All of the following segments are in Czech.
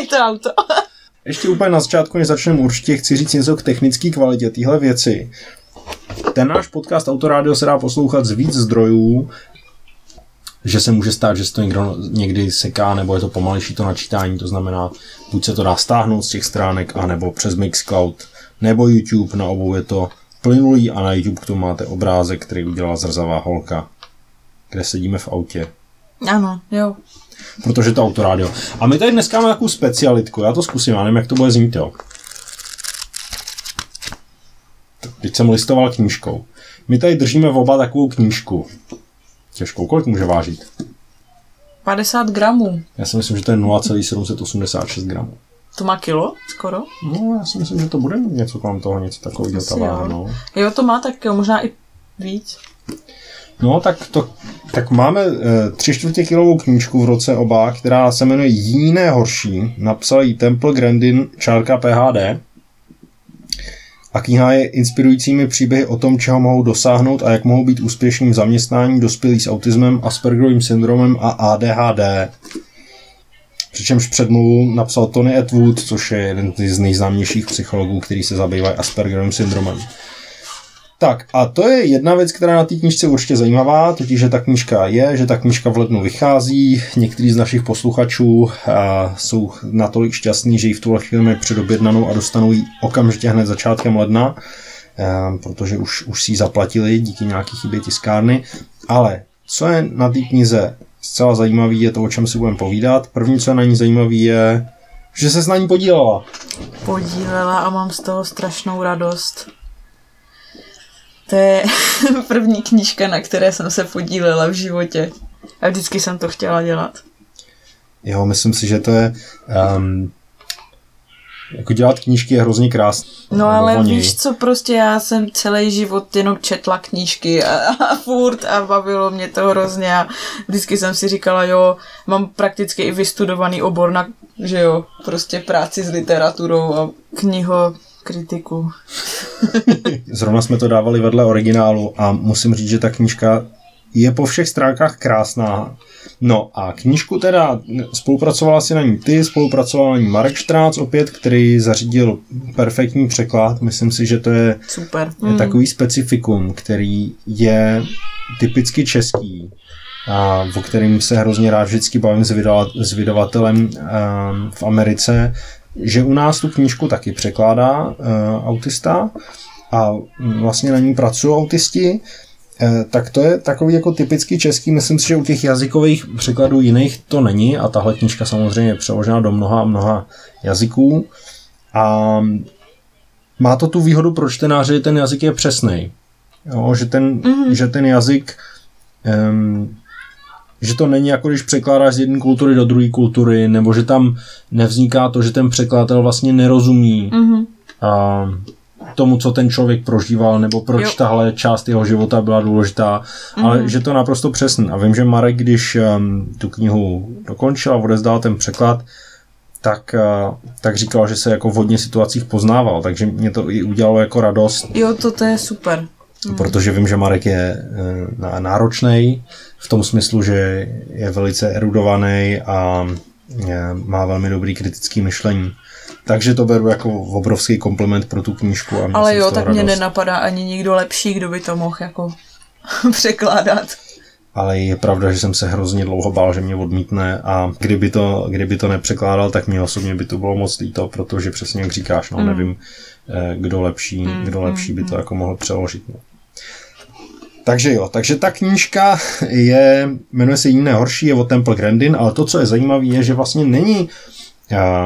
je to auto. Ještě úplně na začátku, než začneme, určitě chci říct něco k technické kvalitě téhle věci. Ten náš podcast Autorádio se dá poslouchat z víc zdrojů, že se může stát, že se to někdo někdy seká, nebo je to pomalejší to načítání, to znamená, buď se to dá stáhnout z těch stránek, anebo přes Mixcloud, nebo YouTube, na obou je to plynulý a na YouTube k tomu máte obrázek, který udělala zrzavá holka, kde sedíme v autě. Ano, jo. Protože to autorádio. A my tady dneska máme takovou specialitku, já to zkusím, já nevím, jak to bude znít, jo. Teď jsem listoval knížkou. My tady držíme v oba takovou knížku. Těžkou, kolik může vážit? 50 gramů. Já si myslím, že to je 0,786 gramů. To má kilo skoro? No, já si myslím, že to bude něco kolem toho, něco takového jo. no. Jo, to má tak jo, možná i víc. No, tak, to, tak máme e, tři čtvrtě kilovou knížku v roce oba, která se jmenuje Jiné horší. Napsal ji Temple Grandin, čárka PHD. A kniha je inspirujícími příběhy o tom, čeho mohou dosáhnout a jak mohou být úspěšným v zaměstnání dospělí s autismem, Aspergerovým syndromem a ADHD. Přičemž předmluvu napsal Tony Atwood, což je jeden z nejznámějších psychologů, který se zabývají Aspergerovým syndromem. Tak a to je jedna věc, která na té knížce určitě zajímavá, totiž, že ta knížka je, že ta knížka v lednu vychází. Někteří z našich posluchačů a, jsou natolik šťastní, že ji v tuhle chvíli mají předobjednanou a dostanou ji okamžitě hned začátkem ledna, a, protože už, už si ji zaplatili díky nějaký chybě tiskárny. Ale co je na té knize zcela zajímavý, je to, o čem si budeme povídat. První, co je na ní zajímavý, je, že se s na ní podílela. Podílela a mám z toho strašnou radost. To je první knížka, na které jsem se podílela v životě. A vždycky jsem to chtěla dělat. Jo, myslím si, že to je... Um, jako dělat knížky je hrozně krásné. No ale víš co, prostě já jsem celý život jenom četla knížky a, a furt a bavilo mě to hrozně a vždycky jsem si říkala, jo, mám prakticky i vystudovaný obor na, že jo, prostě práci s literaturou a kniho kritiku. Zrovna jsme to dávali vedle originálu a musím říct, že ta knížka je po všech stránkách krásná. No a knížku teda spolupracovala si na ní ty, spolupracoval na ní Marek Štrác opět, který zařídil perfektní překlad. Myslím si, že to je, Super. je takový specifikum, který je typicky český, a o kterým se hrozně rád vždycky bavím s, vydava, s vydavatelem um, v Americe, že u nás tu knížku taky překládá uh, autista a vlastně na ní pracují autisti, uh, tak to je takový jako typicky český, myslím si, že u těch jazykových překladů jiných to není a tahle knížka samozřejmě je přeložena do mnoha a mnoha jazyků a má to tu výhodu pro čtenáře, že ten jazyk je přesný. Jo, že, ten, mm-hmm. že ten jazyk um, že to není jako když překládáš z jedné kultury do druhé kultury, nebo že tam nevzniká to, že ten překladatel vlastně nerozumí Mm-hmm. a, tomu, co ten člověk prožíval, nebo proč Jo. tahle část jeho života byla důležitá, Mhm. ale že to naprosto přesný. A vím, že Marek, když um, tu knihu dokončil a odezdal ten překlad, tak, uh, tak říkal, že se jako v hodně situacích poznával, takže mě to i udělalo jako radost, Jo, to, to je super. Hmm. Protože vím, že Marek je eh, náročný v tom smyslu, že je velice erudovaný a eh, má velmi dobrý kritický myšlení. Takže to beru jako obrovský kompliment pro tu knížku. A Ale jo, tak mě nenapadá ani nikdo lepší, kdo by to mohl jako překládat. Ale je pravda, že jsem se hrozně dlouho bál, že mě odmítne a kdyby to, kdyby to nepřekládal, tak mě osobně by to bylo moc líto, protože přesně jak říkáš, no Mm. nevím, eh, kdo lepší, Mm, kdo lepší by to mm. jako mohl přeložit. No. Takže jo, takže ta knížka je, jmenuje se Jiné horší, je od Temple Grandin, ale to, co je zajímavé, je, že vlastně není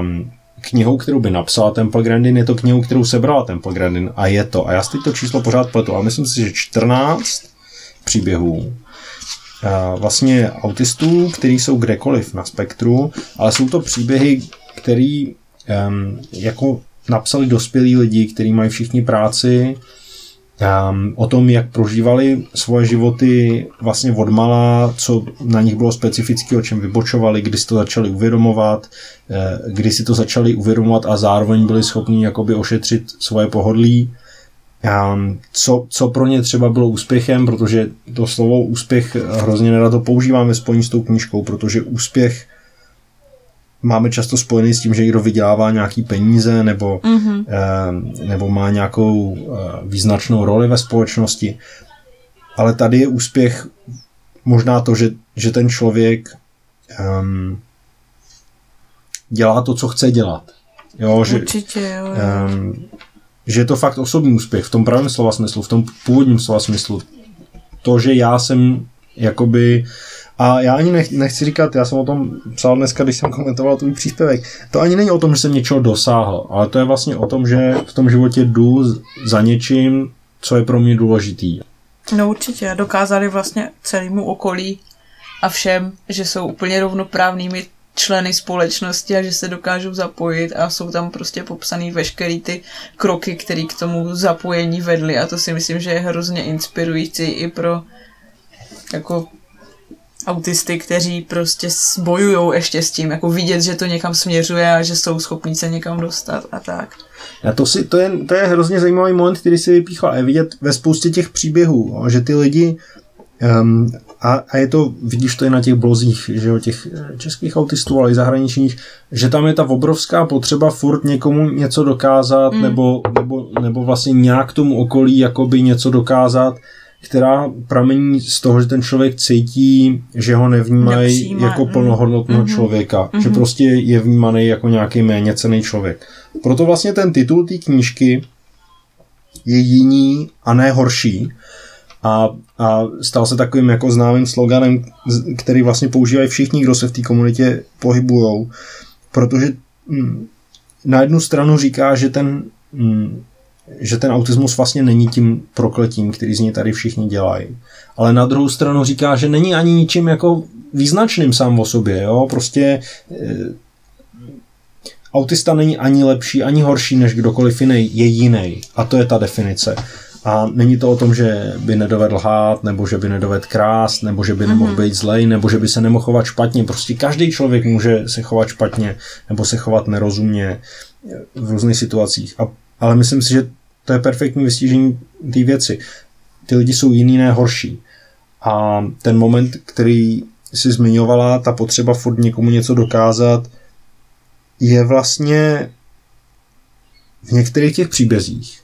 um, knihou, kterou by napsala Temple Grandin, je to knihou, kterou sebrala Temple Grandin a je to, a já si teď to číslo pořád pletu, ale myslím si, že 14 příběhů a vlastně autistů, kteří jsou kdekoliv na spektru, ale jsou to příběhy, který um, jako napsali dospělí lidi, kteří mají všichni práci, o tom, jak prožívali svoje životy vlastně odmala, co na nich bylo specifické, o čem vybočovali, kdy si to začali uvědomovat, eh, kdy si to začali uvědomovat a zároveň byli schopni jakoby ošetřit svoje pohodlí. Um, co, co pro ně třeba bylo úspěchem, protože to slovo úspěch hrozně nerad to používám ve spojení s tou knížkou, protože úspěch máme často spojený s tím, že někdo vydělává nějaký peníze nebo, mm-hmm. eh, nebo má nějakou eh, význačnou roli ve společnosti. Ale tady je úspěch možná to, že, že ten člověk um, dělá to, co chce dělat. Jo, že, Určitě, jo. Um, že je to fakt osobní úspěch v tom pravém slova smyslu, v tom původním slova smyslu. To, že já jsem jakoby a já ani nech, nechci říkat, já jsem o tom psal dneska, když jsem komentoval tvůj příspěvek, to ani není o tom, že jsem něčeho dosáhl, ale to je vlastně o tom, že v tom životě jdu za něčím, co je pro mě důležitý. No určitě, dokázali vlastně celému okolí a všem, že jsou úplně rovnoprávnými členy společnosti a že se dokážou zapojit a jsou tam prostě popsaný veškerý ty kroky, které k tomu zapojení vedly a to si myslím, že je hrozně inspirující i pro jako autisty, kteří prostě bojují ještě s tím, jako vidět, že to někam směřuje a že jsou schopní se někam dostat a tak. A to, si, to, je, to je hrozně zajímavý moment, který si vypíchla a je vidět ve spoustě těch příběhů, že ty lidi um, a, a je to, vidíš to i na těch blozích, že jo, těch eh, českých autistů, ale i zahraničních, že tam je ta obrovská potřeba furt někomu něco dokázat, mm. nebo, nebo, nebo vlastně nějak tomu okolí jakoby něco dokázat, která pramení z toho, že ten člověk cítí, že ho nevnímají jako mm. plnohodnotného mm-hmm. člověka, mm-hmm. že prostě je vnímaný jako nějaký méně cený člověk. Proto vlastně ten titul té knížky je jiný a ne horší, a, a stal se takovým jako známým sloganem, který vlastně používají všichni, kdo se v té komunitě pohybujou, protože hm, na jednu stranu říká, že ten, hm, že ten autismus vlastně není tím prokletím, který z něj tady všichni dělají. Ale na druhou stranu říká, že není ani ničím jako význačným sám o sobě. Jo? Prostě e, autista není ani lepší, ani horší než kdokoliv jiný, je jiný. A to je ta definice. A není to o tom, že by nedovedl hát, nebo že by nedovedl krást, nebo že by nemohl mm-hmm. být zlej, nebo že by se nemohl chovat špatně. Prostě každý člověk může se chovat špatně, nebo se chovat nerozumně v různých situacích. A, ale myslím si, že to je perfektní vystižení té věci. Ty lidi jsou jiný, ne horší. A ten moment, který si zmiňovala, ta potřeba furt někomu něco dokázat, je vlastně v některých těch příbězích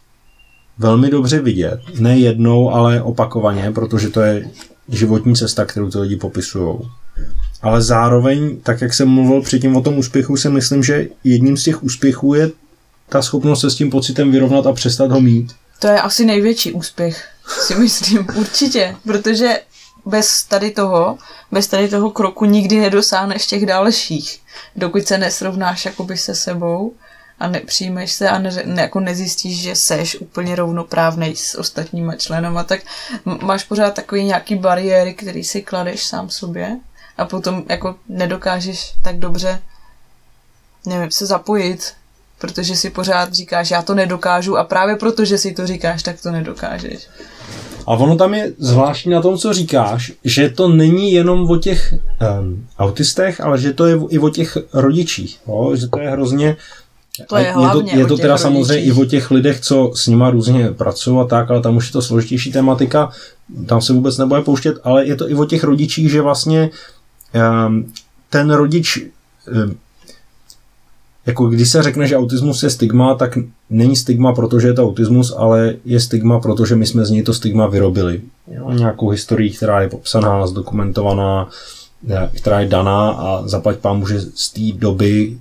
velmi dobře vidět. Ne jednou, ale opakovaně, protože to je životní cesta, kterou ty lidi popisují. Ale zároveň, tak jak jsem mluvil předtím o tom úspěchu, si myslím, že jedním z těch úspěchů je ta schopnost se s tím pocitem vyrovnat a přestat ho mít. To je asi největší úspěch, si myslím, určitě, protože bez tady toho, bez tady toho kroku nikdy nedosáhneš těch dalších, dokud se nesrovnáš jakoby se sebou a nepřijmeš se a ne, ne, jako nezjistíš, že seš úplně rovnoprávnej s ostatníma členama, tak máš pořád takový nějaký bariéry, který si kladeš sám sobě a potom jako nedokážeš tak dobře nevím, se zapojit, protože si pořád říkáš, já to nedokážu a právě proto, že si to říkáš, tak to nedokážeš. A ono tam je zvláštní na tom, co říkáš, že to není jenom o těch um, autistech, ale že to je i o těch rodičích. Jo? Že to je hrozně to je, hlavně je to, je to teda rodičích. samozřejmě i o těch lidech, co s nima různě pracují a tak, ale tam už je to složitější tematika, tam se vůbec nebude pouštět, ale je to i o těch rodičích, že vlastně um, ten rodič um, jako když se řekne, že autismus je stigma, tak není stigma, protože je to autismus, ale je stigma, protože my jsme z něj to stigma vyrobili. Jo, nějakou historii, která je popsaná, zdokumentovaná, která je daná a zaplať pán že z té doby,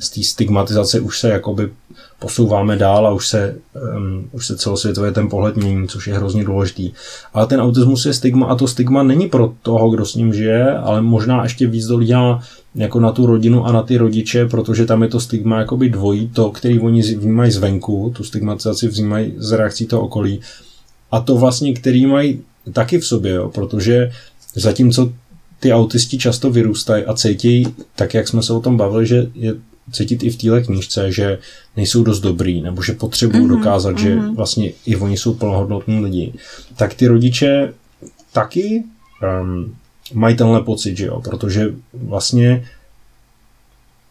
z té stigmatizace už se jakoby posouváme dál a už se, um, už se celosvětově ten pohled mění, což je hrozně důležitý. Ale ten autismus je stigma a to stigma není pro toho, kdo s ním žije, ale možná ještě víc dolíhá jako na tu rodinu a na ty rodiče, protože tam je to stigma jakoby dvojí, to, který oni vnímají zvenku, tu stigmatizaci vnímají z reakcí toho okolí a to vlastně, který mají taky v sobě, jo, protože zatímco ty autisti často vyrůstají a cítí, tak jak jsme se o tom bavili, že je cítit i v téhle knížce, že nejsou dost dobrý, nebo že potřebují mm-hmm, dokázat, mm-hmm. že mhm. vlastně i oni jsou plnohodnotní lidi, tak ty rodiče taky um, mají tenhle pocit, že jo, protože vlastně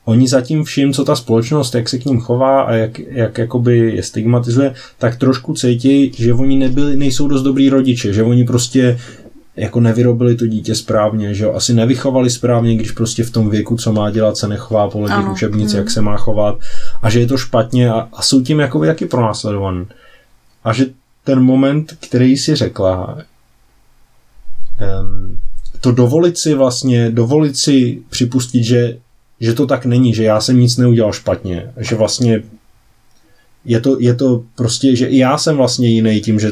oni zatím vším, co ta společnost, jak se k ním chová a jak, jak jakoby je stigmatizuje, tak trošku cítí, že oni nebyli, nejsou dost dobrý rodiče, že oni prostě jako nevyrobili to dítě správně, že jo, asi nevychovali správně, když prostě v tom věku, co má dělat, se nechová podle těch učebnic, hmm. jak se má chovat a že je to špatně a, a jsou tím jakoby taky pronásledovaný. A že ten moment, který si řekla, um, to dovolit si vlastně, dovolit si připustit, že, že to tak není, že já jsem nic neudělal špatně, že vlastně je to, je to prostě, že i já jsem vlastně jiný tím, že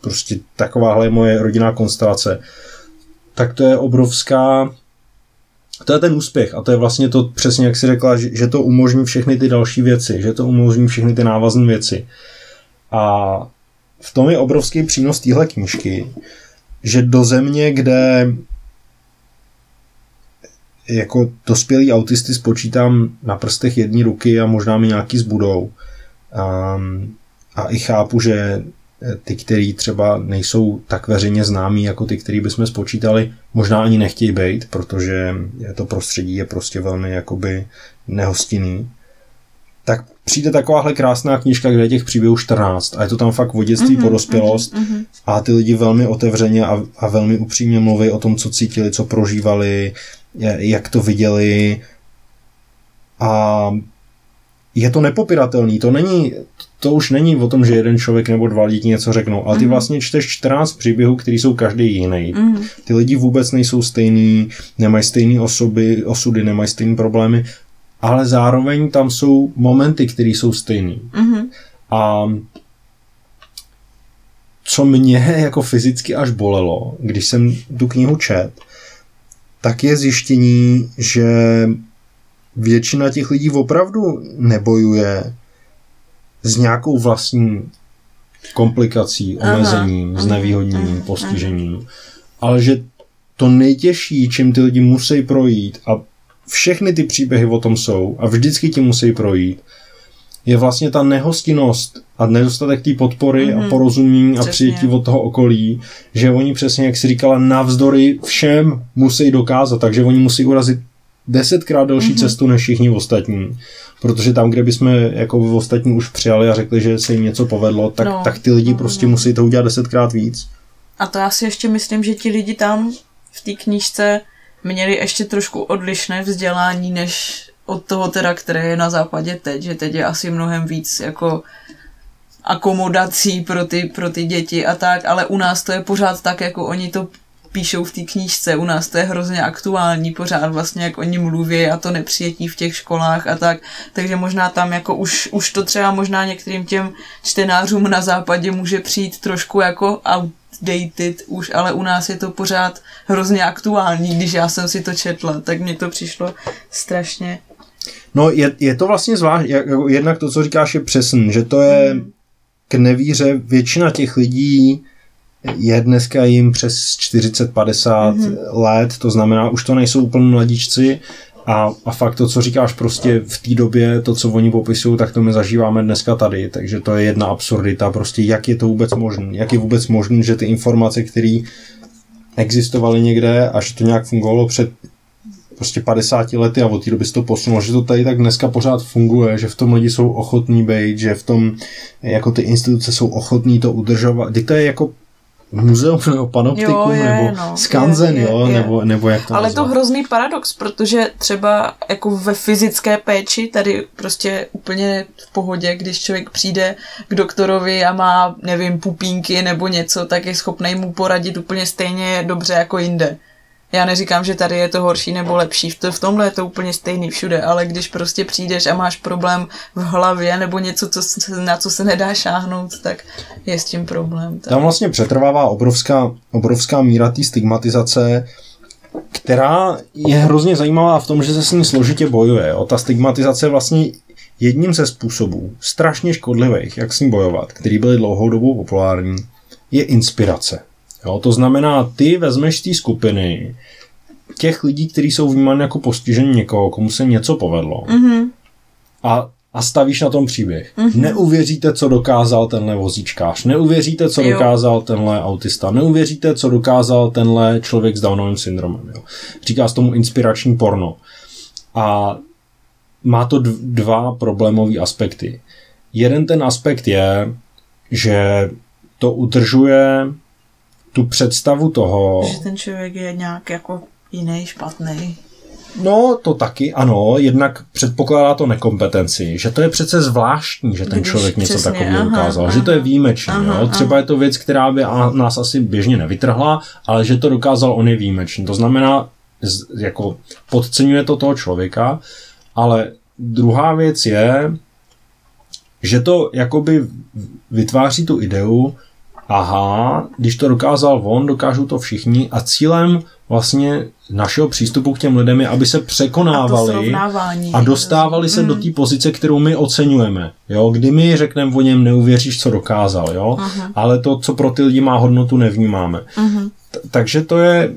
prostě takováhle je moje rodinná konstelace, tak to je obrovská, to je ten úspěch a to je vlastně to přesně, jak si řekla, že, že to umožní všechny ty další věci, že to umožní všechny ty návazné věci. A v tom je obrovský přínos téhle knížky, že do země, kde jako dospělý autisty spočítám na prstech jedné ruky a možná mi nějaký zbudou. Um, a i chápu, že ty, který třeba nejsou tak veřejně známí jako ty, který bychom spočítali, možná ani nechtějí být, protože to prostředí je prostě velmi jakoby nehostinný. Tak přijde takováhle krásná knižka, kde je těch příběhů 14 a je to tam fakt o dětství mm-hmm, po dospělost mm-hmm. a ty lidi velmi otevřeně a, a velmi upřímně mluví o tom, co cítili, co prožívali, jak to viděli a je to nepopiratelný, to není, to už není o tom, že jeden člověk nebo dva lidi něco řeknou, ale ty mm. vlastně čteš 14 příběhů, který jsou každý jiný. Mm. Ty lidi vůbec nejsou stejný, nemají stejné osoby, osudy, nemají stejné problémy, ale zároveň tam jsou momenty, které jsou stejný. Mm. A co mě jako fyzicky až bolelo, když jsem tu knihu čet, tak je zjištění, že většina těch lidí opravdu nebojuje s nějakou vlastní komplikací, omezením, aha, znevýhodněním, aha, postižením, aha. ale že to nejtěžší, čím ty lidi musí projít a všechny ty příběhy o tom jsou a vždycky ti musí projít, je vlastně ta nehostinnost a nedostatek té podpory mm-hmm. a mhm. porozumění přesně. a přijetí od toho okolí, že oni přesně, jak si říkala, navzdory všem musí dokázat, takže oni musí urazit desetkrát delší mm-hmm. cestu než všichni ostatní. Protože tam, kde bychom jako v ostatní už přijali a řekli, že se jim něco povedlo, tak, no, tak ty lidi no, prostě no. musí to udělat desetkrát víc. A to já si ještě myslím, že ti lidi tam v té knížce měli ještě trošku odlišné vzdělání, než od toho teda, které je na západě teď, že teď je asi mnohem víc jako akomodací pro ty, pro ty děti a tak, ale u nás to je pořád tak, jako oni to píšou v té knížce, u nás to je hrozně aktuální pořád vlastně, jak oni mluví a to nepřijetí v těch školách a tak, takže možná tam jako už, už to třeba možná některým těm čtenářům na západě může přijít trošku jako outdated už, ale u nás je to pořád hrozně aktuální, když já jsem si to četla, tak mně to přišlo strašně No je, je to vlastně zvlášť, jednak to, co říkáš, je přesný, že to je hmm. k nevíře většina těch lidí je dneska jim přes 40-50 mm-hmm. let, to znamená, už to nejsou úplně mladičci a, a fakt to, co říkáš prostě v té době, to, co oni popisují, tak to my zažíváme dneska tady, takže to je jedna absurdita, prostě jak je to vůbec možné, jak je vůbec možné, že ty informace, které existovaly někde a že to nějak fungovalo před prostě 50 lety a od té doby se to posunulo, že to tady tak dneska pořád funguje, že v tom lidi jsou ochotní být, že v tom jako ty instituce jsou ochotní to udržovat. Teď to je jako muzeum nebo panoptikum jo, je, nebo no, skanzen, je, je, jo, je. Nebo, nebo jak to Ale nazvat. to hrozný paradox, protože třeba jako ve fyzické péči tady prostě úplně v pohodě, když člověk přijde k doktorovi a má, nevím, pupínky nebo něco, tak je schopný mu poradit úplně stejně dobře jako jinde. Já neříkám, že tady je to horší nebo lepší, v, to, v tomhle je to úplně stejný všude, ale když prostě přijdeš a máš problém v hlavě nebo něco, co, na co se nedá šáhnout, tak je s tím problém. Tak. Tam vlastně přetrvává obrovská, obrovská míra té stigmatizace, která je hrozně zajímavá v tom, že se s ní složitě bojuje. Jo. Ta stigmatizace vlastně jedním ze způsobů, strašně škodlivých, jak s ní bojovat, který byly dlouhou dobu populární, je inspirace. Jo, to znamená, ty vezmeš té skupiny těch lidí, kteří jsou vnímáni jako postižení někoho, komu se něco povedlo mm-hmm. a, a stavíš na tom příběh. Mm-hmm. Neuvěříte, co dokázal tenhle vozíčkář, neuvěříte, co jo. dokázal tenhle autista, neuvěříte, co dokázal tenhle člověk s Downovým syndromem. Jo. Říká se tomu inspirační porno. A má to dva problémové aspekty. Jeden ten aspekt je, že to udržuje tu představu toho... Že ten člověk je nějak jako jiný, špatný. No, to taky, ano, jednak předpokládá to nekompetenci, že to je přece zvláštní, že ten Když člověk něco přesně, takového aha, dokázal, aha. že to je výjimečný, Aha, jo? třeba aha. je to věc, která by nás asi běžně nevytrhla, ale že to dokázal, on je výjimečný. To znamená, jako podceňuje to toho člověka, ale druhá věc je, že to jakoby vytváří tu ideu, aha, když to dokázal on, dokážou to všichni a cílem vlastně našeho přístupu k těm lidem je, aby se A překonávali srovnávání. a dostávali se Mm. do té pozice, kterou my oceňujeme. Jo? Kdy my řekneme o něm, neuvěříš, co dokázal, jo? Aha. ale to, co pro ty lidi má hodnotu, nevnímáme. T- takže to je,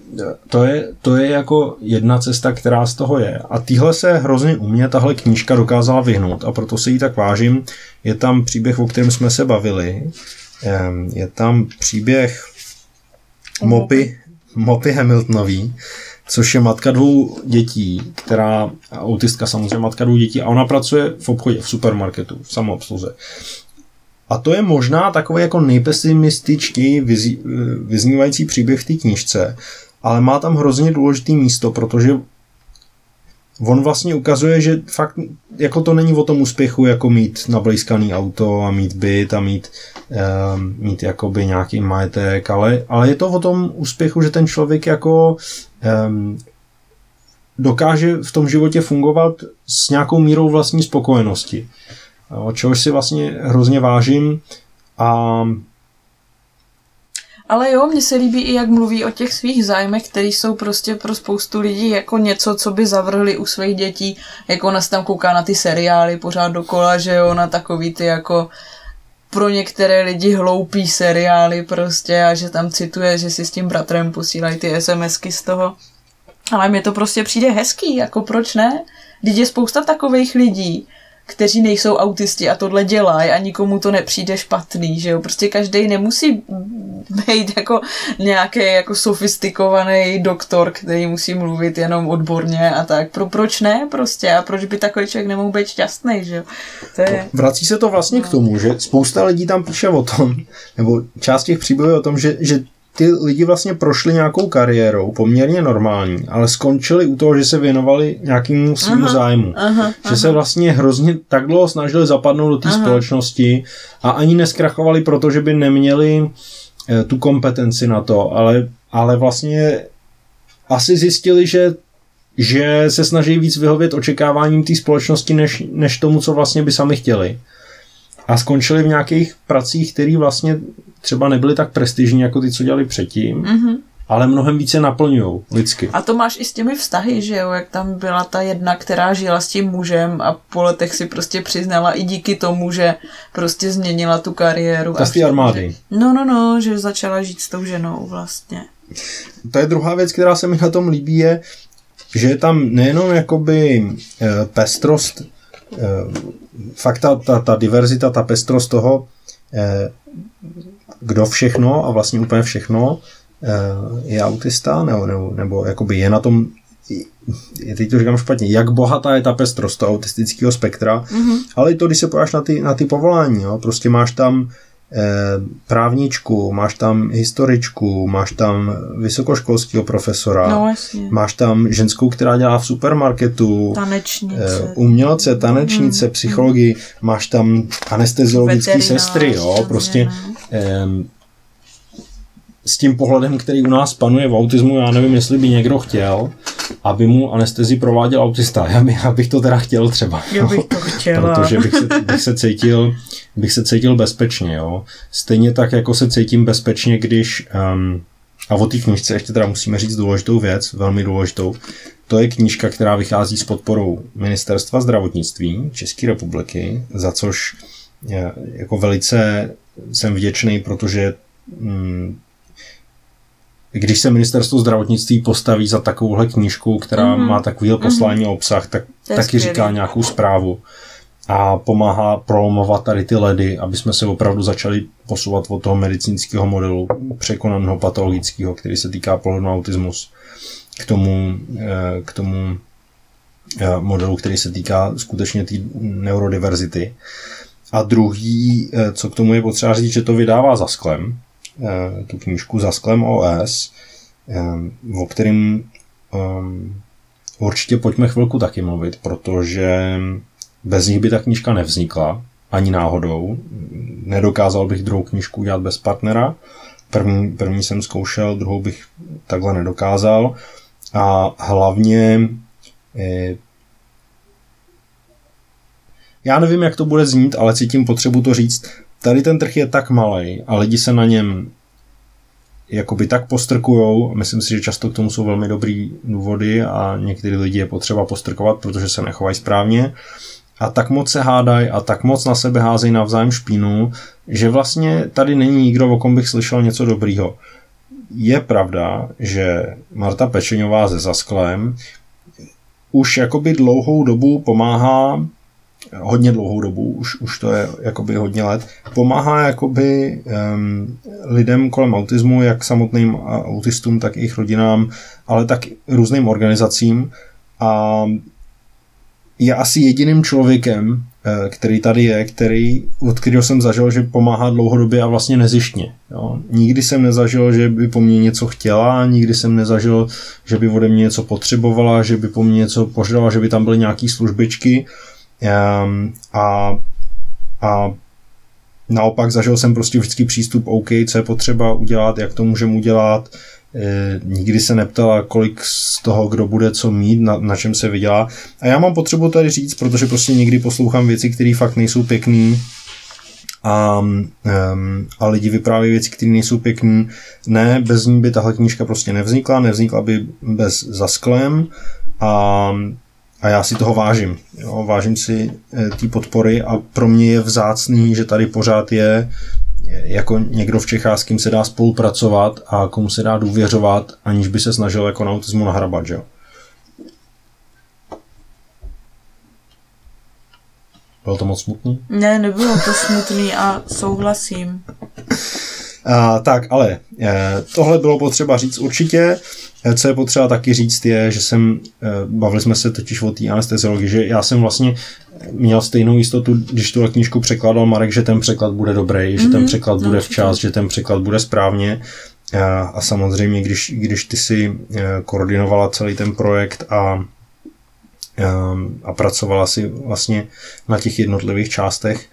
to, je, to je jako jedna cesta, která z toho je. A týhle se hrozně u mě tahle knížka dokázala vyhnout a proto se jí tak vážím. Je tam příběh, o kterém jsme se bavili. Je tam příběh Mopy, Mopy Hamiltonový, což je matka dvou dětí, která, autistka samozřejmě matka dvou dětí, a ona pracuje v obchodě, v supermarketu, v samoobsluze. A to je možná takový jako nejpesimističtěji vyznívající příběh v té knižce, ale má tam hrozně důležitý místo, protože on vlastně ukazuje, že fakt jako to není o tom úspěchu, jako mít nablízkaný auto a mít byt a mít, um, mít jakoby nějaký majetek, ale, ale je to o tom úspěchu, že ten člověk jako um, dokáže v tom životě fungovat s nějakou mírou vlastní spokojenosti. Čehož si vlastně hrozně vážím a Ale jo, mně se líbí i jak mluví o těch svých zájmech, které jsou prostě pro spoustu lidí jako něco, co by zavrhli u svých dětí, jako ona tam kouká na ty seriály pořád dokola, že jo, na takový ty jako pro některé lidi hloupý seriály prostě a že tam cituje, že si s tím bratrem posílají ty SMSky z toho. Ale mně to prostě přijde hezký, jako proč ne? Teď je spousta takových lidí, kteří nejsou autisti a tohle dělají a nikomu to nepřijde špatný, že jo? Prostě každý nemusí být jako nějaký jako sofistikovaný doktor, který musí mluvit jenom odborně a tak. Pro, proč ne prostě a proč by takový člověk nemohl být šťastný, že jo? To je... vrací se to vlastně k tomu, že spousta lidí tam píše o tom, nebo část těch příběhů o tom, že, že ty lidi vlastně prošli nějakou kariérou, poměrně normální, ale skončili u toho, že se věnovali nějakému svým Aha, zájmu. Aha, Že se vlastně hrozně tak dlouho snažili zapadnout do té Aha. společnosti a ani neskrachovali, protože by neměli eh, tu kompetenci na to, ale, ale vlastně asi zjistili, že že se snaží víc vyhovět očekáváním té společnosti, než, než tomu, co vlastně by sami chtěli. A skončili v nějakých pracích, které vlastně třeba nebyly tak prestižní, jako ty, co dělali předtím, Mhm. ale mnohem více naplňují lidsky. A to máš i s těmi vztahy, že jo, jak tam byla ta jedna, která žila s tím mužem a po letech si prostě přiznala i díky tomu, že prostě změnila tu kariéru. Ta a z té armády. No, no, no, že začala žít s tou ženou vlastně. To je druhá věc, která se mi na tom líbí, je, že je tam nejenom jakoby eh, pestrost, eh, fakt ta, ta, ta diverzita, ta pestrost toho, eh, kdo všechno a vlastně úplně všechno eh, je autista, nebo, nebo, nebo jakoby je na tom, je teď to říkám špatně, jak bohatá je ta pestrost toho autistického spektra, Mhm. ale i to, když se pojáš na ty, na ty povolání, jo, prostě máš tam právničku, máš tam historičku, máš tam vysokoškolského profesora, No, jasně. máš tam ženskou, která dělá v supermarketu, Tanečnice. eh, umělce, tanečnice, Mhm. psychologii, máš tam anesteziologické sestry, jo, prostě no. S tím pohledem, který u nás panuje v autismu, já nevím, jestli by někdo chtěl, aby mu anestezi prováděl autista. Já bych, já bych to teda chtěl třeba. Já bych to chtěla. Protože bych se, bych se cítil bych se cítil bezpečně, jo. Stejně tak, jako se cítím bezpečně, když um, a o té knižce ještě teda musíme říct důležitou věc, velmi důležitou. To je knížka, která vychází s podporou Ministerstva zdravotnictví České republiky, za což je, jako velice jsem vděčný, protože mm, když se ministerstvo zdravotnictví postaví za takovouhle knížku, která Mhm. mm-hmm. má takovýhle poslání mm-hmm. obsah, tak taky skvělý. říká nějakou zprávu a pomáhá prolomovat tady ty ledy, aby jsme se opravdu začali posouvat od toho medicínského modelu překonaného patologického, který se týká pohledu na autismus, k tomu, eh, k tomu eh, modelu, který se týká skutečně té neurodiverzity. A druhý, eh, co k tomu je potřeba říct, že to vydává za sklem, tu knížku Za sklem OS, o kterým určitě pojďme chvilku taky mluvit, protože bez nich by ta knížka nevznikla, ani náhodou. Nedokázal bych druhou knížku udělat bez partnera. První, první jsem zkoušel, druhou bych takhle nedokázal. A hlavně eh, já nevím, jak to bude znít, ale cítím potřebu to říct. Tady ten trh je tak malý a lidi se na něm jakoby tak postrkujou. Myslím si, že často k tomu jsou velmi dobrý důvody a některý lidi je potřeba postrkovat, protože se nechovají správně. A tak moc se hádají a tak moc na sebe házejí navzájem špínu, že vlastně tady není nikdo, o kom bych slyšel něco dobrýho. Je pravda, že Marta Pečeňová ze Zasklem už jakoby dlouhou dobu pomáhá hodně dlouhou dobu, už, už to je jakoby hodně let, pomáhá jakoby um, lidem kolem autismu, jak samotným autistům, tak i jejich rodinám, ale tak různým organizacím a je asi jediným člověkem, eh, který tady je, který, od kterého jsem zažil, že pomáhá dlouhodobě a vlastně nezištně. Jo. Nikdy jsem nezažil, že by po mně něco chtěla, nikdy jsem nezažil, že by ode mě něco potřebovala, že by po mně něco požadovala, že by tam byly nějaké službičky. Um, a, a naopak zažil jsem prostě vždycky přístup OK, co je potřeba udělat, jak to můžeme udělat. E, nikdy se neptala, kolik z toho, kdo bude co mít, na, na čem se vydělá. A já mám potřebu tady říct, protože prostě někdy poslouchám věci, které fakt nejsou pěkný a, um, a lidi vyprávějí věci, které nejsou pěkné. Ne, bez ní by tahle knížka prostě nevznikla, nevznikla by bez zasklem a a já si toho vážím. Jo, vážím si eh, té podpory a pro mě je vzácný, že tady pořád je jako někdo v Čechách, s kým se dá spolupracovat a komu se dá důvěřovat, aniž by se snažil jako na autismu nahrabat, že jo. Bylo to moc smutný? Ne, nebylo to smutný a souhlasím. A, tak, ale e, tohle bylo potřeba říct určitě. E, co je potřeba taky říct je, že jsem, e, bavili jsme se totiž o té anesteziologii, že já jsem vlastně měl stejnou jistotu, když tu knížku překladal Marek, že ten překlad bude dobrý, mm-hmm. že ten mhm. překlad bude včas, že ten překlad bude správně. A, a samozřejmě, když, když ty si koordinovala celý ten projekt a a pracovala si vlastně na těch jednotlivých částech,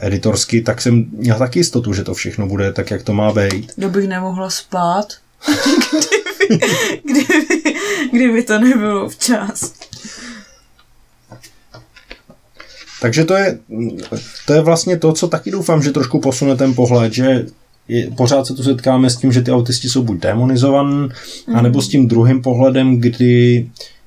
editorsky, tak jsem měl taky jistotu, že to všechno bude tak, jak to má být. Kdo bych nemohla spát, kdyby, kdyby, kdyby to nebylo včas. Takže to je, to je vlastně to, co taky doufám, že trošku posune ten pohled, že je, pořád se tu setkáme s tím, že ty autisti jsou buď demonizovaní, mm. anebo s tím druhým pohledem, kdy Eh,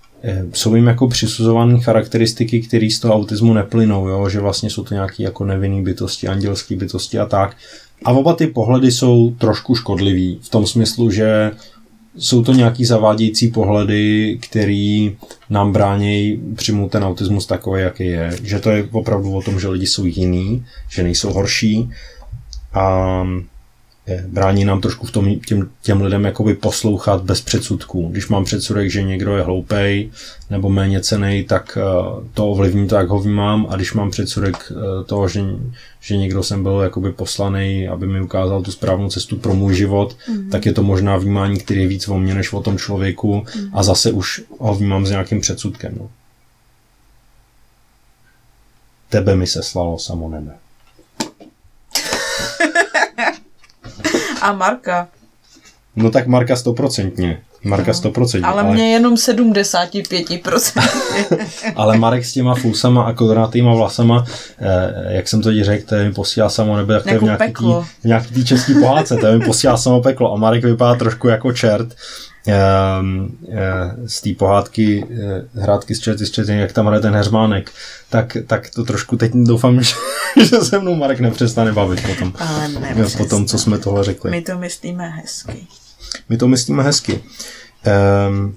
jsou jim jako přisuzovány charakteristiky, které z toho autismu neplynou, jo? že vlastně jsou to nějaké jako nevinné bytosti, andělské bytosti a tak. A oba ty pohledy jsou trošku škodlivý v tom smyslu, že jsou to nějaký zavádějící pohledy, který nám bránějí přijmout ten autismus takový, jaký je. Že to je opravdu o tom, že lidi jsou jiný, že nejsou horší. A brání nám trošku v tom těm, těm lidem jakoby poslouchat bez předsudků. Když mám předsudek, že někdo je hloupej nebo méně cený, tak eh, to ovlivní to, jak ho vnímám a když mám předsudek eh, toho, že, že někdo jsem byl jakoby poslaný, aby mi ukázal tu správnou cestu pro můj život, mm. tak je to možná vnímání, který je víc o mně než o tom člověku mm. a zase už ho vnímám s nějakým předsudkem. No. Tebe mi se slalo samo nebe. A Marka. No tak Marka stoprocentně. Marka stoprocentně. Ale, ale mě jenom 75%. ale Marek s těma fusama a kolorátýma vlasama, eh, jak jsem to ti řekl, to mi posílá samo nebe, jak to je v nějaký, tý, v nějaký tý český pohádce, to mi posílá samo peklo a Marek vypadá trošku jako čert. Ehm, eh, z té pohádky eh, hrátky z čety, z čety, jak tam hraje ten Heřmánek, tak, tak to trošku teď doufám, že, že se mnou Marek nepřestane bavit potom, Ale po tom, co jsme tohle řekli. My to myslíme hezky. My to myslíme hezky. Um,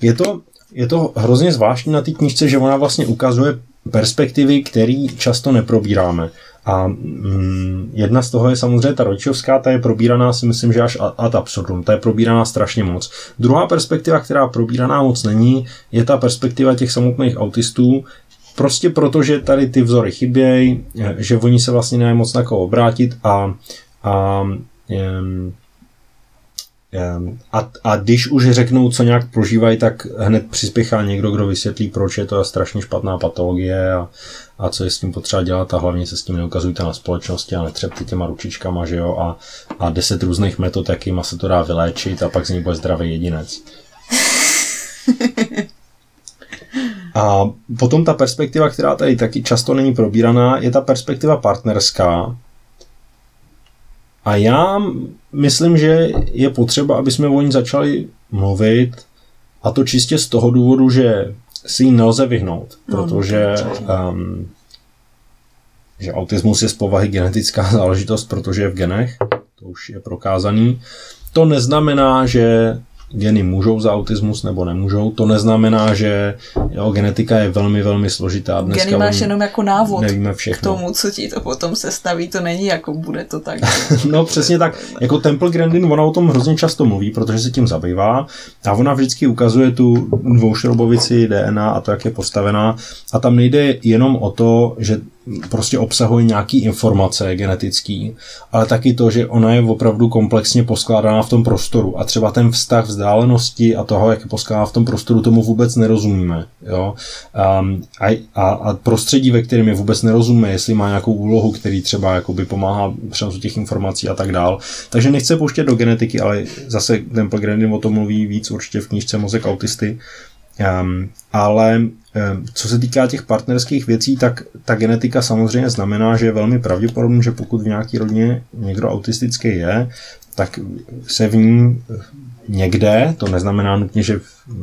je to, je to hrozně zvláštní na té knižce, že ona vlastně ukazuje perspektivy, které často neprobíráme. A mm, jedna z toho je samozřejmě ta rodičovská, ta je probíraná si myslím, že až ad absurdum, ta je probíraná strašně moc. Druhá perspektiva, která probíraná moc není, je ta perspektiva těch samotných autistů, prostě proto, že tady ty vzory chybějí, že oni se vlastně nemají moc na koho obrátit a, a a, a když už řeknou, co nějak prožívají, tak hned přispěchá někdo, kdo vysvětlí, proč je to strašně špatná patologie a, a co je s tím potřeba dělat a hlavně se s tím neukazujte na společnosti a netřepte těma ručičkama, že jo, a, a deset různých metod, jakýma se to dá vyléčit a pak z ní bude zdravý jedinec. A potom ta perspektiva, která tady taky často není probíraná, je ta perspektiva partnerská, a já myslím, že je potřeba, aby jsme o ní začali mluvit, a to čistě z toho důvodu, že si jí nelze vyhnout, no, protože um, že autismus je z povahy genetická záležitost, protože je v genech, to už je prokázaný. To neznamená, že geny můžou za autismus nebo nemůžou. To neznamená, že jo, genetika je velmi, velmi složitá. Dneska Geny máš jenom jako návod nevíme všechno. k tomu, co ti to potom se staví. To není jako bude to tak. no přesně tak. Jako Temple Grandin, ona o tom hrozně často mluví, protože se tím zabývá a ona vždycky ukazuje tu dvoušrobovici DNA a to, jak je postavená. A tam nejde jenom o to, že prostě obsahuje nějaký informace genetický, ale taky to, že ona je opravdu komplexně poskládaná v tom prostoru a třeba ten vztah vzdálenosti a toho, jak je poskládaná v tom prostoru, tomu vůbec nerozumíme. Jo? Um, a, a, a prostředí, ve kterém je vůbec nerozumíme, jestli má nějakou úlohu, který třeba jakoby pomáhá přenosu těch informací a tak dál. Takže nechce pouštět do genetiky, ale zase Temple Grandin o tom mluví víc určitě v knížce Mozek autisty. Um, ale um, co se týká těch partnerských věcí, tak ta genetika samozřejmě znamená, že je velmi pravděpodobné, že pokud v nějaké rodině někdo autistický je, tak se v ní někde, to neznamená nutně, že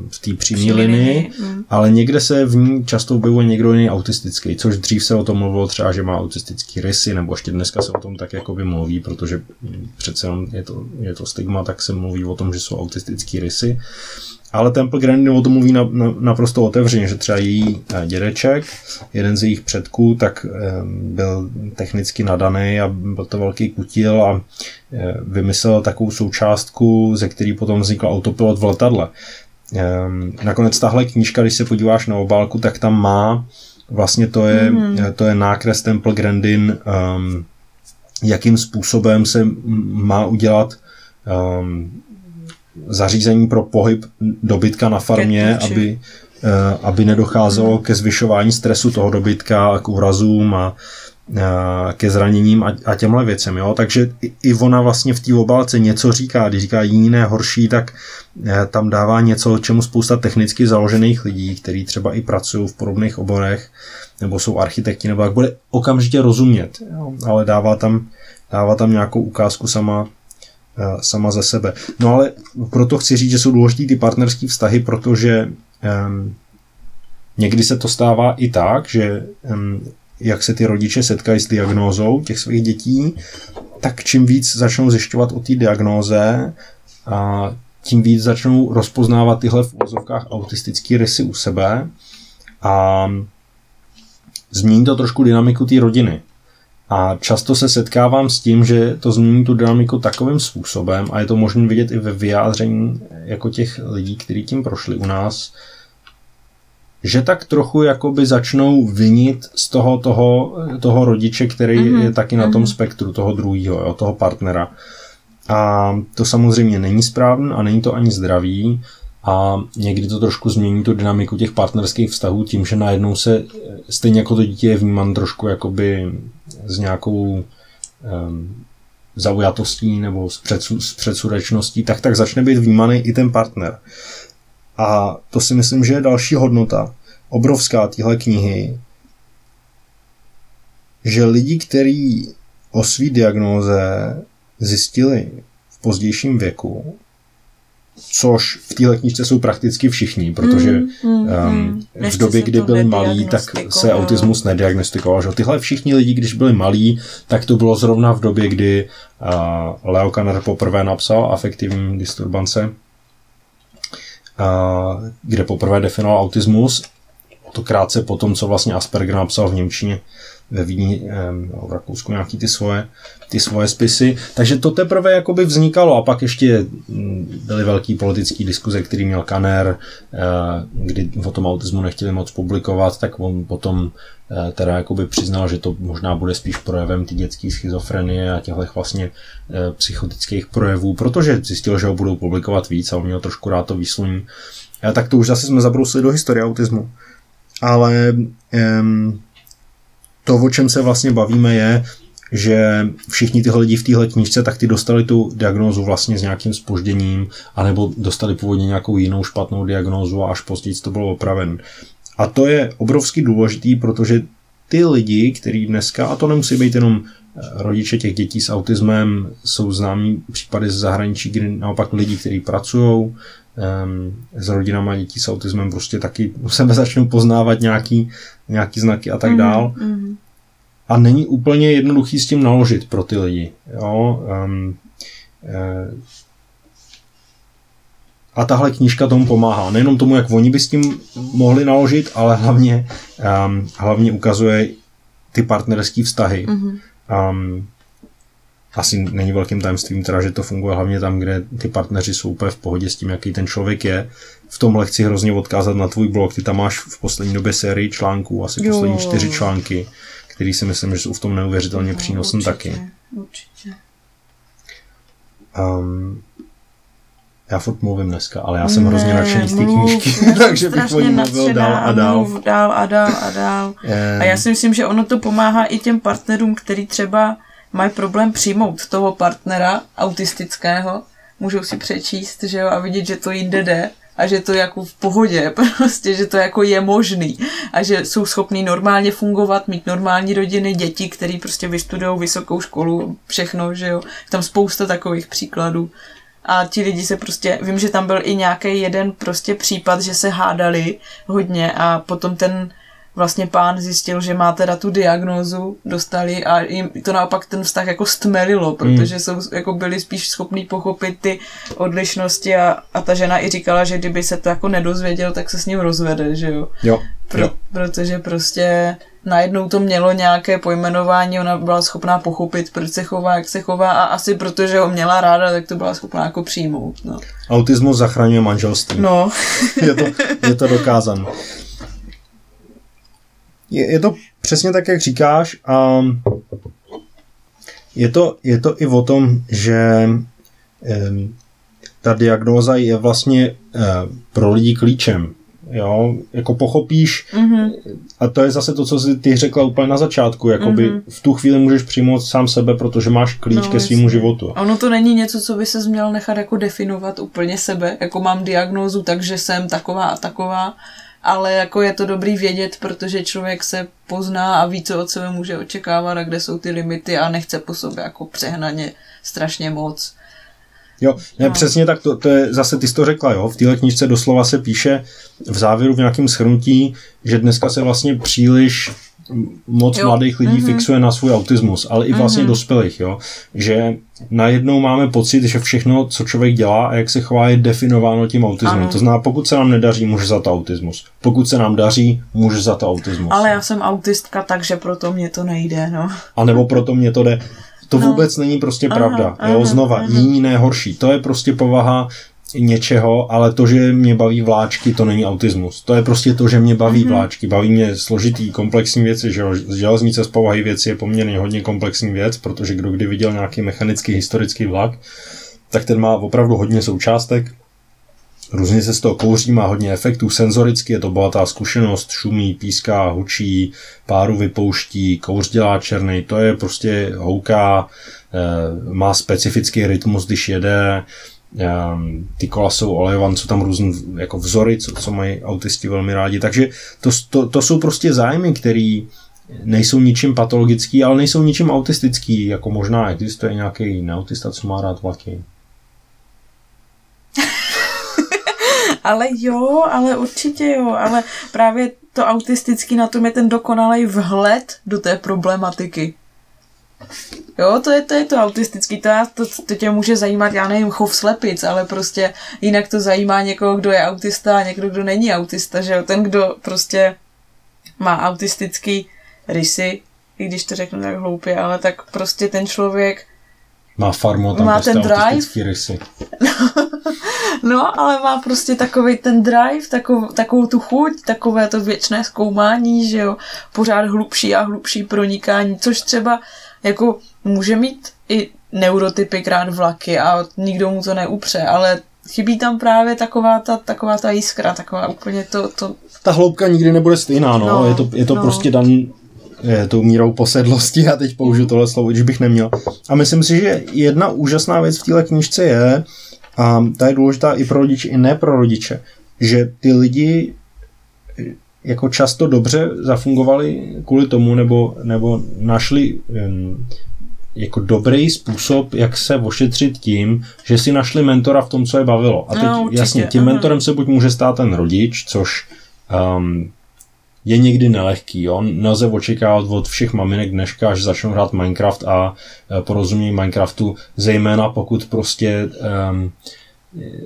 v té přímé linii, mm. ale někde se v ní často objevuje někdo jiný autistický, což dřív se o tom mluvilo třeba, že má autistický rysy, nebo ještě dneska se o tom tak jako by mluví, protože přece jenom je to, je to stigma, tak se mluví o tom, že jsou autistický rysy. Ale Temple Grandin o tom mluví na, na, naprosto otevřeně, že třeba její eh, dědeček, jeden z jejich předků, tak byl technicky nadaný a byl to velký kutil a e, vymyslel takovou součástku, ze který potom vznikl autopilot v letadle. Nakonec tahle knížka, když se podíváš na obálku, tak tam má vlastně to je, mm-hmm. to je nákres Temple Grandin, um, jakým způsobem se má udělat um, zařízení pro pohyb dobytka na farmě, aby, eh, aby nedocházelo ke zvyšování stresu toho dobytka k úrazům a, a ke zraněním a, a těmhle věcem. Jo? Takže i, ona vlastně v té obálce něco říká, když říká jiné horší, tak eh, tam dává něco, čemu spousta technicky založených lidí, kteří třeba i pracují v podobných oborech, nebo jsou architekti, nebo jak bude okamžitě rozumět. Jo? Ale dává tam, dává tam nějakou ukázku sama Eh, sama ze sebe. No ale proto chci říct, že jsou důležité ty partnerské vztahy, protože um, někdy se to stává i tak, že um, jak se ty rodiče setkají s diagnózou těch svých dětí, tak čím víc začnou zjišťovat o té diagnóze, a tím víc začnou rozpoznávat tyhle v úvozovkách autistické rysy u sebe a změní to trošku dynamiku té rodiny. A často se setkávám s tím, že to změní tu dynamiku takovým způsobem a je to možné vidět i ve vyjádření jako těch lidí, kteří tím prošli u nás, že tak trochu jakoby začnou vinit z toho, toho, toho rodiče, který mm-hmm. je taky na tom mm-hmm. spektru, toho druhého, toho partnera. A to samozřejmě není správné a není to ani zdravý a někdy to trošku změní tu dynamiku těch partnerských vztahů tím, že najednou se stejně jako to dítě je vnímán trošku jakoby s nějakou um, zaujatostí nebo s, předsu, s předsudečností, tak tak začne být vnímaný i ten partner. A to si myslím, že je další hodnota, obrovská téhle knihy, že lidi, kteří o své diagnóze zjistili v pozdějším věku, což v téhle knižce jsou prakticky všichni, protože mm, mm, um, v době, kdy byli malí, tak se autismus nediagnostikoval. Že? Tyhle všichni lidi, když byli malí, tak to bylo zrovna v době, kdy uh, Leo Kanner poprvé napsal afektivní disturbance, uh, kde poprvé definoval autismus to krátce po tom, co vlastně Asperger napsal v Němčině, ve Vídni, v Rakousku nějaký ty svoje, ty svoje spisy. Takže to teprve jakoby vznikalo a pak ještě mm, byly velký politický diskuze, který měl Kaner, eh, kdy o tom autismu nechtěli moc publikovat, tak on potom eh, teda jakoby přiznal, že to možná bude spíš projevem ty dětské schizofrenie a těchto vlastně eh, psychotických projevů, protože zjistil, že ho budou publikovat víc a on měl trošku rád to výsluní. Tak to už zase jsme zabrousili do historie autismu. Ale um, to, o čem se vlastně bavíme, je, že všichni tyhle lidi v téhle knížce, tak ty dostali tu diagnózu vlastně s nějakým spožděním, anebo dostali původně nějakou jinou špatnou diagnózu a až později to bylo opraven. A to je obrovsky důležitý, protože ty lidi, kteří dneska, a to nemusí být jenom eh, rodiče těch dětí s autismem, jsou známí případy z zahraničí, kdy naopak lidi, kteří pracují s rodinama dětí s autismem, prostě taky u sebe začnou poznávat nějaký, nějaký znaky a tak mm-hmm. dál. Mm-hmm a není úplně jednoduchý s tím naložit pro ty lidi. Jo? Um, e, a tahle knížka tomu pomáhá. Nejenom tomu, jak oni by s tím mohli naložit, ale hlavně, um, hlavně ukazuje ty partnerské vztahy. Mm-hmm. Um, asi není velkým tajemstvím teda, že to funguje hlavně tam, kde ty partneři jsou úplně v pohodě s tím, jaký ten člověk je. V tomhle chci hrozně odkázat na tvůj blog. Ty tam máš v poslední době sérii článků, asi jo. poslední čtyři články který si myslím, že jsou v tom neuvěřitelně no, přínosem taky. Určitě. Um, já furt mluvím dneska, ale já jsem ne, hrozně nadšený z té knížky, takže bych o ní mluvil dál a dál. Mluv dál a dál a dál. A já si myslím, že ono to pomáhá i těm partnerům, který třeba mají problém přijmout toho partnera autistického, můžou si přečíst, že jo, a vidět, že to jinde jde a že to je jako v pohodě, prostě, že to jako je možný a že jsou schopní normálně fungovat, mít normální rodiny, děti, který prostě vystudují vysokou školu, všechno, že jo. Tam spousta takových příkladů. A ti lidi se prostě, vím, že tam byl i nějaký jeden prostě případ, že se hádali hodně a potom ten vlastně pán zjistil, že má teda tu diagnózu, dostali a jim to naopak ten vztah jako stmelilo, protože hmm. jsou, jako byli spíš schopní pochopit ty odlišnosti a, a ta žena i říkala, že kdyby se to jako nedozvěděl, tak se s ním rozvede, že jo. Jo. Pro, jo. Protože prostě najednou to mělo nějaké pojmenování, ona byla schopná pochopit, proč se chová, jak se chová a asi protože ho měla ráda, tak to byla schopná jako přijmout. No. Autismus zachraňuje manželství. No. je, to, je to dokázan je, je to přesně tak, jak říkáš a je to, je to i o tom, že um, ta diagnóza je vlastně uh, pro lidi klíčem. Jo, jako pochopíš, mm-hmm. a to je zase to, co jsi ty řekla úplně na začátku, jakoby mm-hmm. v tu chvíli můžeš přijmout sám sebe, protože máš klíč no, ke svýmu životu. A ono to není něco, co by se měl nechat jako definovat úplně sebe, jako mám diagnózu, takže jsem taková a taková, ale jako je to dobrý vědět, protože člověk se pozná a ví, co od sebe může očekávat a kde jsou ty limity a nechce po sobě jako přehnaně strašně moc. Jo, ne, no. přesně tak, to, to je, zase ty jsi to řekla, jo, v téhle knižce doslova se píše v závěru v nějakém shrnutí, že dneska se vlastně příliš moc jo. mladých lidí mm-hmm. fixuje na svůj autismus, ale i vlastně mm-hmm. dospělých, jo. Že najednou máme pocit, že všechno, co člověk dělá a jak se chová, je definováno tím autismem. Ano. To znamená, pokud se nám nedaří, může za to autismus. Pokud se nám daří, může za to autismus. Ale já jsem autistka, takže proto mě to nejde, no. A nebo proto mě to jde. To no. vůbec není prostě aha, pravda. Aha, jo, znova, aha. jiný ne horší. To je prostě povaha něčeho, ale to, že mě baví vláčky, to není autismus. To je prostě to, že mě baví mm-hmm. vláčky. Baví mě složitý, komplexní věci, že železnice z povahy věci je poměrně hodně komplexní věc, protože kdo kdy viděl nějaký mechanický historický vlak, tak ten má opravdu hodně součástek. Různě se z toho kouří, má hodně efektů, senzoricky je to bohatá zkušenost, šumí, píská, hučí, páru vypouští, kouř dělá černý, to je prostě houká, eh, má specifický rytmus, když jede, Ehm, ty kola jsou olejovan, jsou tam různé jako vzory, co, co mají autisti velmi rádi. Takže to, to, to jsou prostě zájmy, které nejsou ničím patologický, ale nejsou ničím autistický, jako možná existuje nějaký neautista, co má rád vlaky. ale jo, ale určitě jo, ale právě to autistický na tom je ten dokonalý vhled do té problematiky. Jo, to je, to je to autistický, to, to, to tě může zajímat, já nevím, chov slepic, ale prostě jinak to zajímá někoho, kdo je autista a někdo, kdo není autista, že jo, ten, kdo prostě má autistický rysy, i když to řeknu tak hloupě, ale tak prostě ten člověk Má farmu, tam Má prostě ten drive. autistický rysy. No, ale má prostě takový ten drive, takov, takovou tu chuť, takové to věčné zkoumání, že jo, pořád hlubší a hlubší pronikání, což třeba jako může mít i neurotypy krát vlaky a nikdo mu to neupře, ale chybí tam právě taková ta, taková ta jiskra, taková úplně to, to Ta hloubka nikdy nebude stejná, no. No, je to, je to no. prostě dan je, tou mírou posedlosti, já teď použiju tohle slovo, když bych neměl. A myslím si, že jedna úžasná věc v téhle knižce je, a ta je důležitá i pro rodiče, i ne pro rodiče, že ty lidi jako často dobře zafungovali kvůli tomu, nebo, nebo našli um, jako dobrý způsob, jak se ošetřit tím, že si našli mentora v tom, co je bavilo. A teď No, určitě, jasně, tím aha. mentorem se buď může stát ten rodič, což um, je někdy nelehký. Jo? Nelze očekávat od všech maminek dneška, že začnou hrát Minecraft a e, porozumějí Minecraftu, zejména pokud prostě um,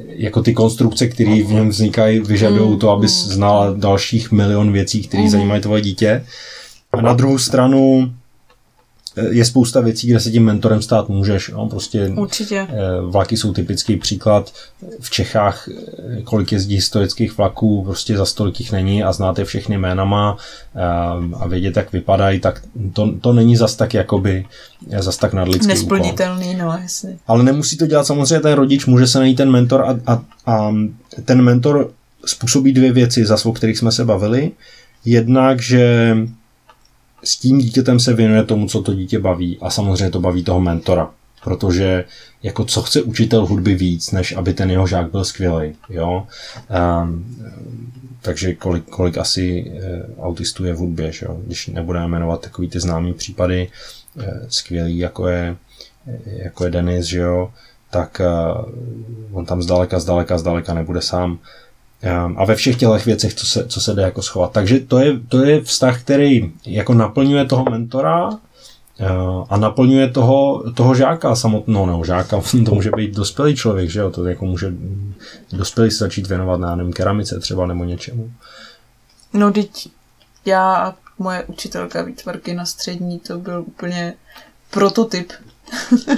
jako ty konstrukce, které v něm vznikají, vyžadují to, abys znala dalších milion věcí, které zajímají tvoje dítě. A na druhou stranu je spousta věcí, kde se tím mentorem stát můžeš. Jo? Prostě určitě. Eh, Vlaky jsou typický příklad. V Čechách, eh, kolik jezdí historických vlaků, prostě za stolik jich není a znáte všechny jménama eh, a vědět, jak vypadají, tak to, to není zas tak jakoby, eh, zas tak nadlidský úkol. Nesplnitelný, no jasně. Ale nemusí to dělat samozřejmě ten rodič, může se najít ten mentor a, a, a ten mentor způsobí dvě věci, zas o kterých jsme se bavili. Jednak, že s tím dítětem se věnuje tomu, co to dítě baví a samozřejmě to baví toho mentora. Protože jako co chce učitel hudby víc, než aby ten jeho žák byl skvělý. Jo? Um, takže kolik, kolik asi e, autistů je v hudbě, že jo? když nebudeme jmenovat takový ty známý případy, e, skvělý, jako je, jako je Denis, že jo, tak on tam zdaleka, zdaleka, zdaleka nebude sám. Um, a ve všech těch věcech, co se, co se jde jako schovat. Takže to je, to je vztah, který jako naplňuje toho mentora uh, a naplňuje toho, toho žáka samotného, nebo žáka, to může být dospělý člověk, že jo, to jako může dospělý se začít věnovat, na nevím, keramice třeba nebo něčemu. No, teď já a moje učitelka výtvarky na střední, to byl úplně prototyp.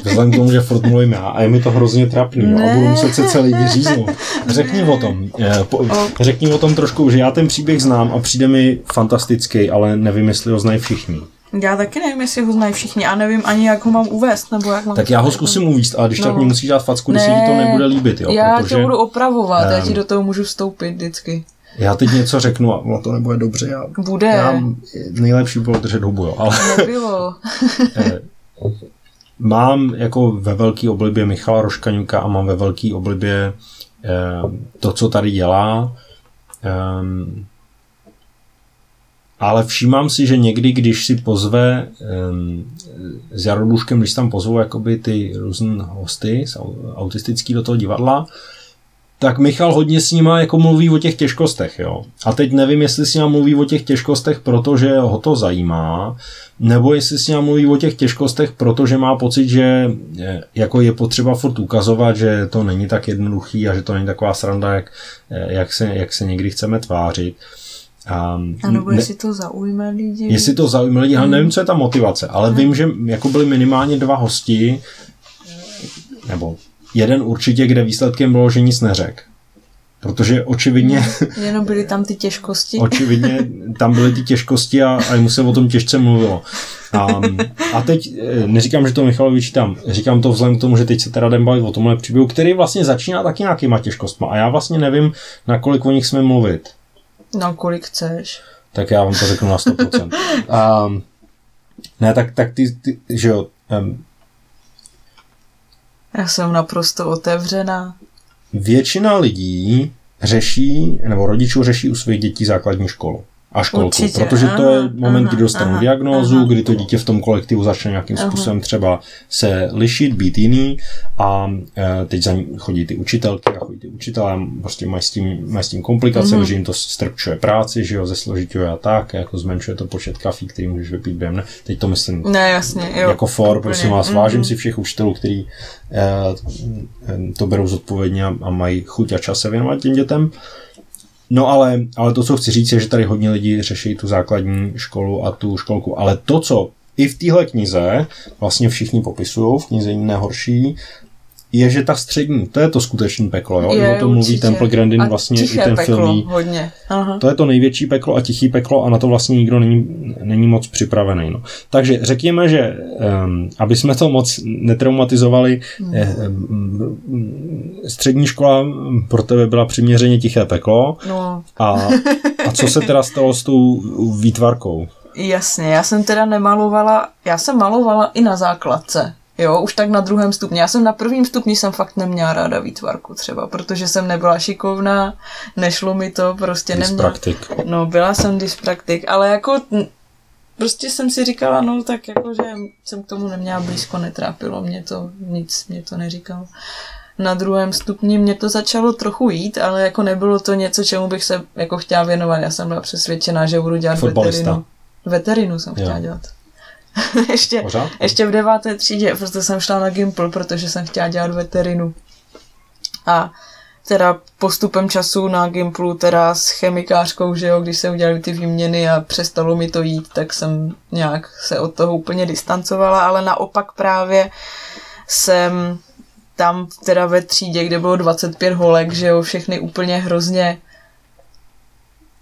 Vzhledem k tomu, že furt mluvím já a je mi to hrozně trapný jo, a budu Ne. muset se celý vyříznout. Řekni o tom. eh, po- Řekni o tom trošku, že já ten příběh znám a přijde mi fantastický, ale nevím, jestli ho znají všichni. Já taky nevím, jestli ho znají všichni a nevím ani, jak ho mám uvést, nebo jak mám Tak já ho zkusím uvíct, ale když No. tak mi musíš dát facku, když se ti to nebude líbit, jo, já protože tě budu opravovat, já Ehm. ti do toho můžu vstoupit vždycky. já teď něco řeknu a ono to nebude dobře. Já, Bude. já nejlepší bylo držet hubu, jo, ale Nebylo. mám jako ve velký oblibě Michala Roškaňuka a mám ve velký oblibě eh, to, co tady dělá. Ehm, ale všímám si, že někdy, když si pozve um, s Jaroduškem, když tam pozvou jakoby ty různé hosty autistický do toho divadla, tak Michal hodně s nima jako mluví o těch těžkostech, jo. A teď nevím, jestli s nima mluví o těch těžkostech, protože ho to zajímá, nebo jestli s nima mluví o těch těžkostech, protože má pocit, že jako je potřeba furt ukazovat, že to není tak jednoduchý a že to není taková sranda, jak, eh, jak, se, jak se někdy chceme tvářit. A, A nebo ne- jestli to zaujme lidi. Jestli to zajímá lidi, ale nevím, co je ta motivace, ale vím, že jako byli minimálně dva hosti, nebo jeden určitě, kde výsledkem bylo, že nic neřek. Protože očividně, Jenom byly tam ty těžkosti. očividně tam byly ty těžkosti a, a mu se o tom těžce mluvilo. A, a teď eh, neříkám, že to Michalovi vyčítám, říkám to vzhledem k tomu, že teď se teda jdem bavit o tomhle příběhu, který vlastně začíná taky nějakýma těžkostma a já vlastně nevím, nakolik o nich jsme mluvit. No, kolik chceš. Tak já vám to řeknu na 100%. Um, ne, tak, tak ty, ty že jo, um, Já jsem naprosto otevřená. většina lidí řeší, nebo rodičů řeší u svých dětí základní školu a školku, Určitě, protože to je moment, aha, kdy dostanou aha, diagnózu, aha. kdy to dítě v tom kolektivu začne nějakým Aha. způsobem třeba se lišit, být jiný a e, teď za ní chodí ty učitelky a chodí ty učitelé a prostě mají s tím, mají s tím komplikace, Mhm. že jim to strpčuje práci, že jo, zesložituje a tak, jako zmenšuje to počet kafí, který můžeš vypít během. Teď to myslím Ne, jasně, jo. jako for, prosím vás, Mhm. vážím si všech učitelů, kteří eh, to berou zodpovědně a, a mají chuť a čas se věnovat těm dětem. No ale, ale to, co chci říct, je, že tady hodně lidí řeší tu základní školu a tu školku. Ale to, co i v téhle knize vlastně všichni popisují, v knize Jiné horší, je, že ta střední, to je to skutečné peklo, jo? Je, o tom mluví určitě. Temple Grandin A vlastně i ten peklo, film. hodně. Aha. To je to největší peklo a tichý peklo a na to vlastně nikdo není, není moc připravený. No. Takže řekněme, že um, aby jsme to moc netraumatizovali, Hmm. eh, um, střední škola pro tebe byla přiměřeně tiché peklo No, a, a co se teda stalo s tou výtvarkou? jasně, já jsem teda nemalovala, já jsem malovala i na základce. Jo, už tak na druhém stupni. Já jsem na prvním stupni jsem fakt neměla ráda výtvarku třeba, protože jsem nebyla šikovná, nešlo mi to, prostě neměla. Praktik. No, byla jsem dyspraktik, ale jako prostě jsem si říkala, no tak jako, že jsem k tomu neměla blízko, netrápilo mě to, nic mě to neříkalo. Na druhém stupni mě to začalo trochu jít, ale jako nebylo to něco, čemu bych se jako chtěla věnovat. Já jsem byla přesvědčená, že budu dělat Fotbalista. veterinu. Veterinu jsem Jo. chtěla dělat. ještě, Pořád? ještě v deváté třídě, protože jsem šla na Gimpl, protože jsem chtěla dělat veterinu. A teda postupem času na Gimplu, teda s chemikářkou, že jo, když se udělali ty výměny a přestalo mi to jít, tak jsem nějak se od toho úplně distancovala, ale naopak právě jsem tam teda ve třídě, kde bylo 25 holek, že jo, všechny úplně hrozně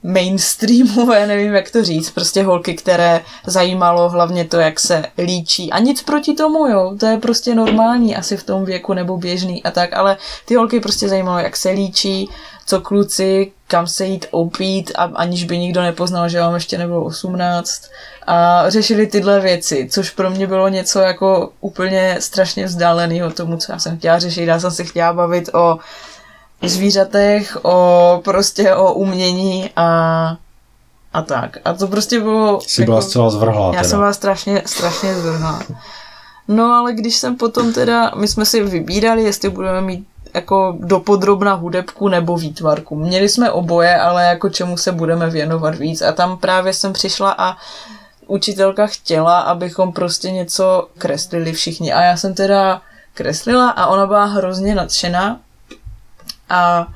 mainstreamové, nevím jak to říct, prostě holky, které zajímalo hlavně to, jak se líčí. A nic proti tomu, jo, to je prostě normální asi v tom věku nebo běžný a tak, ale ty holky prostě zajímalo, jak se líčí, co kluci, kam se jít opít, a, aniž by nikdo nepoznal, že vám ještě nebylo 18. A řešili tyhle věci, což pro mě bylo něco jako úplně strašně vzdáleného tomu, co já jsem chtěla řešit. Já jsem se chtěla bavit o zvířatech, o prostě o umění a, a tak. A to prostě bylo... Jsi byla zcela zvrhlá já teda. jsem byla strašně, strašně zvrhlá. No ale když jsem potom teda, my jsme si vybírali, jestli budeme mít jako dopodrobna hudebku nebo výtvarku. Měli jsme oboje, ale jako čemu se budeme věnovat víc. A tam právě jsem přišla a učitelka chtěla, abychom prostě něco kreslili všichni. A já jsem teda kreslila a ona byla hrozně nadšená. A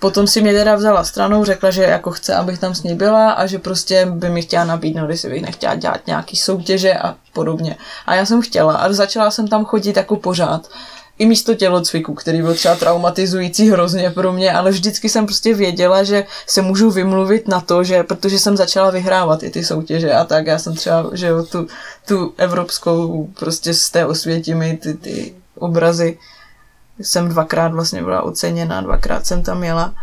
potom si mě teda vzala stranou, řekla, že jako chce, abych tam s ní byla a že prostě by mi chtěla nabídnout, jestli bych nechtěla dělat nějaký soutěže a podobně. A já jsem chtěla a začala jsem tam chodit jako pořád. I místo tělocviku, který byl třeba traumatizující hrozně pro mě, ale vždycky jsem prostě věděla, že se můžu vymluvit na to, že protože jsem začala vyhrávat i ty soutěže a tak, já jsem třeba, že jo, tu, tu evropskou prostě z té osvětimi ty, ty obrazy jsem dvakrát vlastně byla oceněna, dvakrát jsem tam jela.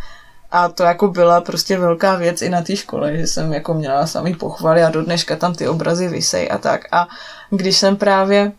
A to jako byla prostě velká věc i na té škole, že jsem jako měla samý pochvaly a do dneška tam ty obrazy vysej a tak. A když jsem právě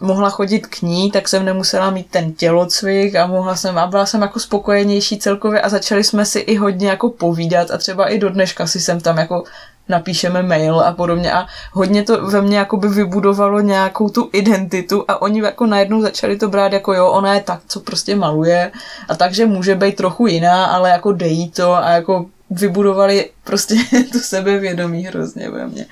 mohla chodit k ní, tak jsem nemusela mít ten tělocvik a mohla jsem, a byla jsem jako spokojenější celkově a začali jsme si i hodně jako povídat a třeba i do dneška si jsem tam jako napíšeme mail a podobně a hodně to ve mně jako by vybudovalo nějakou tu identitu a oni jako najednou začali to brát jako jo, ona je tak, co prostě maluje a takže může být trochu jiná, ale jako dejí to a jako vybudovali prostě to sebevědomí hrozně ve mně.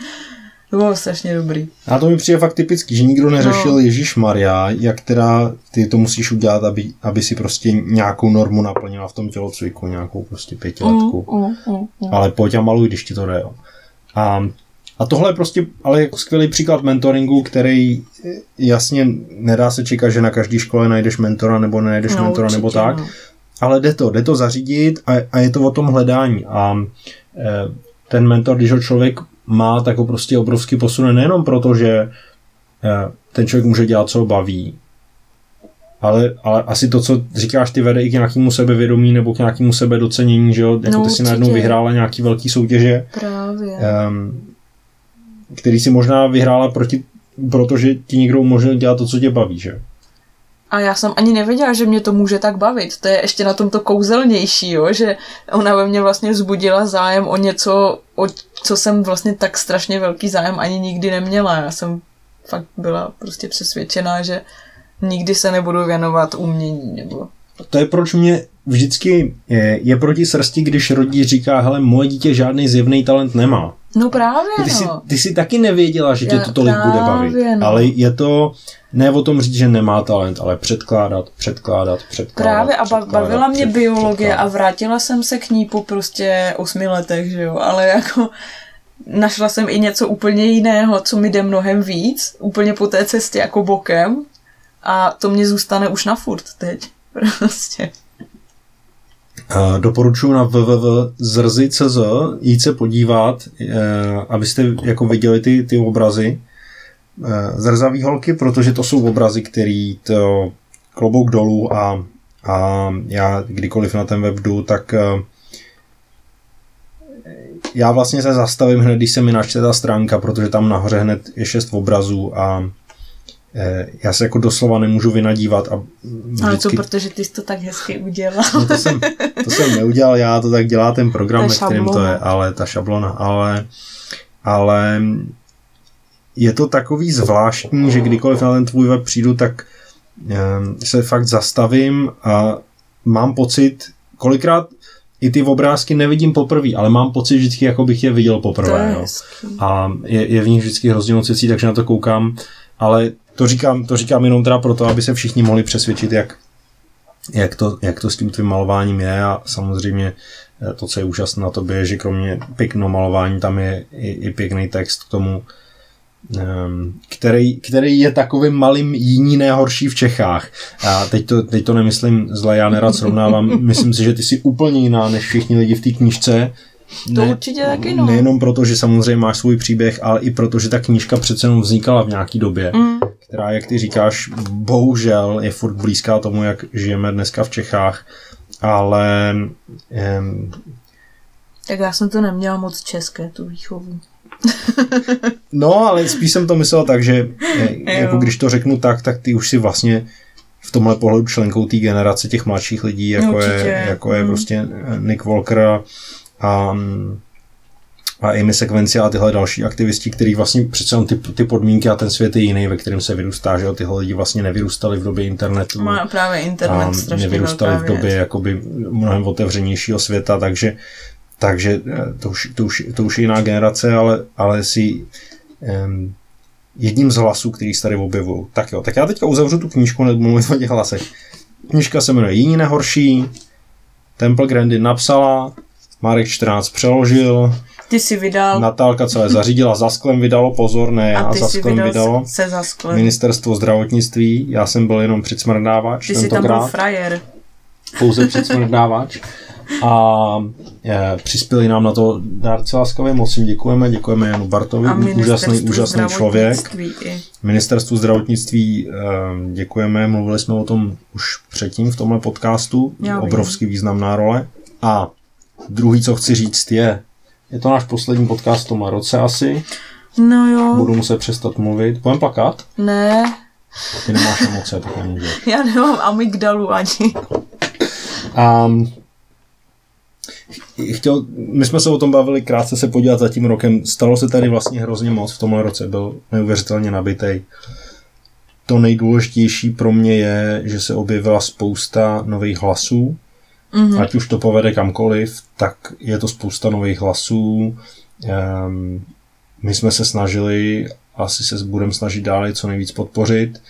To bylo strašně dobrý. A to mi přijde fakt typický, že nikdo neřešil No. Ježíš Maria, jak teda ty to musíš udělat, aby, aby si prostě nějakou normu naplnila v tom tělocviku, nějakou prostě pětiletku. Mm, mm, mm, mm. Ale pojď a maluj, když ti to jde. Jo. A, a tohle je prostě ale jako skvělý příklad mentoringu, který eh, jasně nedá se čekat, že na každé škole najdeš mentora nebo nenajdeš No, mentora nebo určitě, tak. no. Ale jde to, jde to zařídit a, a je to o tom hledání. A e, ten mentor, když ho člověk má, tak ho prostě obrovsky posune nejenom proto, že e, ten člověk může dělat, co ho baví, ale, ale asi to, co říkáš, ty vede i k nějakému sebevědomí nebo k nějakému sebedocenění, že jo? Jako No, ty si najednou vyhrála nějaký velký soutěže, Právě. um, který si možná vyhrála proti, protože ti někdo umožnil dělat to, co tě baví, že? A já jsem ani nevěděla, že mě to může tak bavit. To je ještě na tom to kouzelnější, jo? že ona ve mně vlastně vzbudila zájem o něco, o co jsem vlastně tak strašně velký zájem ani nikdy neměla. Já jsem fakt byla prostě přesvědčená, že nikdy se nebudu věnovat umění. Nebo... To je proč mě vždycky je, je proti srsti, když rodič říká, hele, moje dítě žádný zjevný talent nemá. No právě, Ty jsi, no. ty jsi taky nevěděla, že tě Já to tolik bude bavit. právě, no. Ale je to ne o tom říct, že nemá talent, ale předkládat, předkládat, předkládat. Právě a předkládat, bavila mě před- biologie a předkládat. vrátila jsem se k ní po prostě osmi letech, že jo, ale jako našla jsem i něco úplně jiného, co mi jde mnohem víc, úplně po té cestě jako bokem a to mě zůstane už na furt teď. Prostě. Doporučuji na www.zrzy.cz jít se podívat, uh, abyste jako viděli ty, ty obrazy uh, zrzavý holky, protože to jsou obrazy, který to klobouk dolů a, a já kdykoliv na ten web jdu, tak uh, já vlastně se zastavím hned, když se mi načte ta stránka, protože tam nahoře hned je šest obrazů a eh, já se jako doslova nemůžu vynadívat a Ale to vždycky... protože ty jsi to tak hezky udělal. No to jsem, to jsem neudělal já, to tak dělá ten program, ve kterém to je, ale ta šablona, ale, ale je to takový zvláštní, že kdykoliv na ten tvůj web přijdu, tak ehm, se fakt zastavím a mám pocit, kolikrát i ty obrázky nevidím poprvé, ale mám pocit vždycky, jako bych je viděl poprvé. je jo. A je, je v nich vždycky hrozně moc věcí, takže na to koukám, ale to říkám, to říkám jenom teda proto, aby se všichni mohli přesvědčit, jak, jak, to, jak to s tím tvým malováním je a samozřejmě eh, to, co je úžasné na tobě, je, že kromě pěkného malování tam je i, i pěkný text k tomu, ehm, který, který je takovým malým jiní nejhorší v Čechách. A teď to, teď to nemyslím zle, já nerad srovnávám, myslím si, že ty jsi úplně jiná než všichni lidi v té knížce. To určitě taky, no. Nejenom proto, že samozřejmě máš svůj příběh, ale i proto, že ta knížka přece jenom vznikala v nějaký době, Mm. která, jak ty říkáš, bohužel je furt blízká tomu, jak žijeme dneska v Čechách, ale em, Tak já jsem to neměla moc české, tu výchovu. no, ale spíš jsem to myslel tak, že eh, jako když to řeknu tak, tak ty už si vlastně v tomhle pohledu členkou té generace těch mladších lidí, jako Určitě. je, jako je Mm. prostě Nick Walker a, a a Amy Sequencia a tyhle další aktivisti, který vlastně přece jenom ty, ty podmínky a ten svět je jiný, ve kterém se vyrůstá, že jo, tyhle lidi vlastně nevyrůstali v době internetu Má právě internet a strašně nevyrůstali v době věc. jakoby mnohem otevřenějšího světa, takže, takže eh, to, už, to, už, to už je jiná generace, ale, ale si um, jedním z hlasů, který se tady objevují. Tak jo, tak já teďka uzavřu tu knížku, nebudu mluvit o těch hlasech. Knížka se jmenuje Jiní nehorší, Temple Grandin napsala, Marek 14 přeložil, Ty si vydal Natálka celé zařídila, za sklem vydalo, pozor, ne já, a ty za si sklem vydal vydalo. se za sklem. Ministerstvo zdravotnictví, já jsem byl jenom přicmrdávač Ty jsi tam byl frajer. pouze přicmrdávač. A e, přispěli nám na to dárce laskavě, moc jim děkujeme, děkujeme Janu Bartovi, A úžasný, úžasný člověk. i. Ministerstvu zdravotnictví e, děkujeme, mluvili jsme o tom už předtím v tomhle podcastu, Já vím. obrovský významná role. A druhý, co chci říct, je, je to náš poslední podcast v tomhle roce asi, No jo, budu muset přestat mluvit. Budeme plakat? ne, Ty nemáš emoce, tak nemůžeš. já nemám amygdalu ani. A chtěl, my jsme se o tom bavili krátce se podívat za tím rokem. Stalo se tady vlastně hrozně moc v tomhle roce, byl neuvěřitelně nabitej. To nejdůležitější pro mě je, že se objevila spousta nových hlasů. Mhm. Ať už to povede kamkoliv, tak je to spousta nových hlasů. Um, my jsme se snažili, asi se budeme snažit dále co nejvíc podpořit,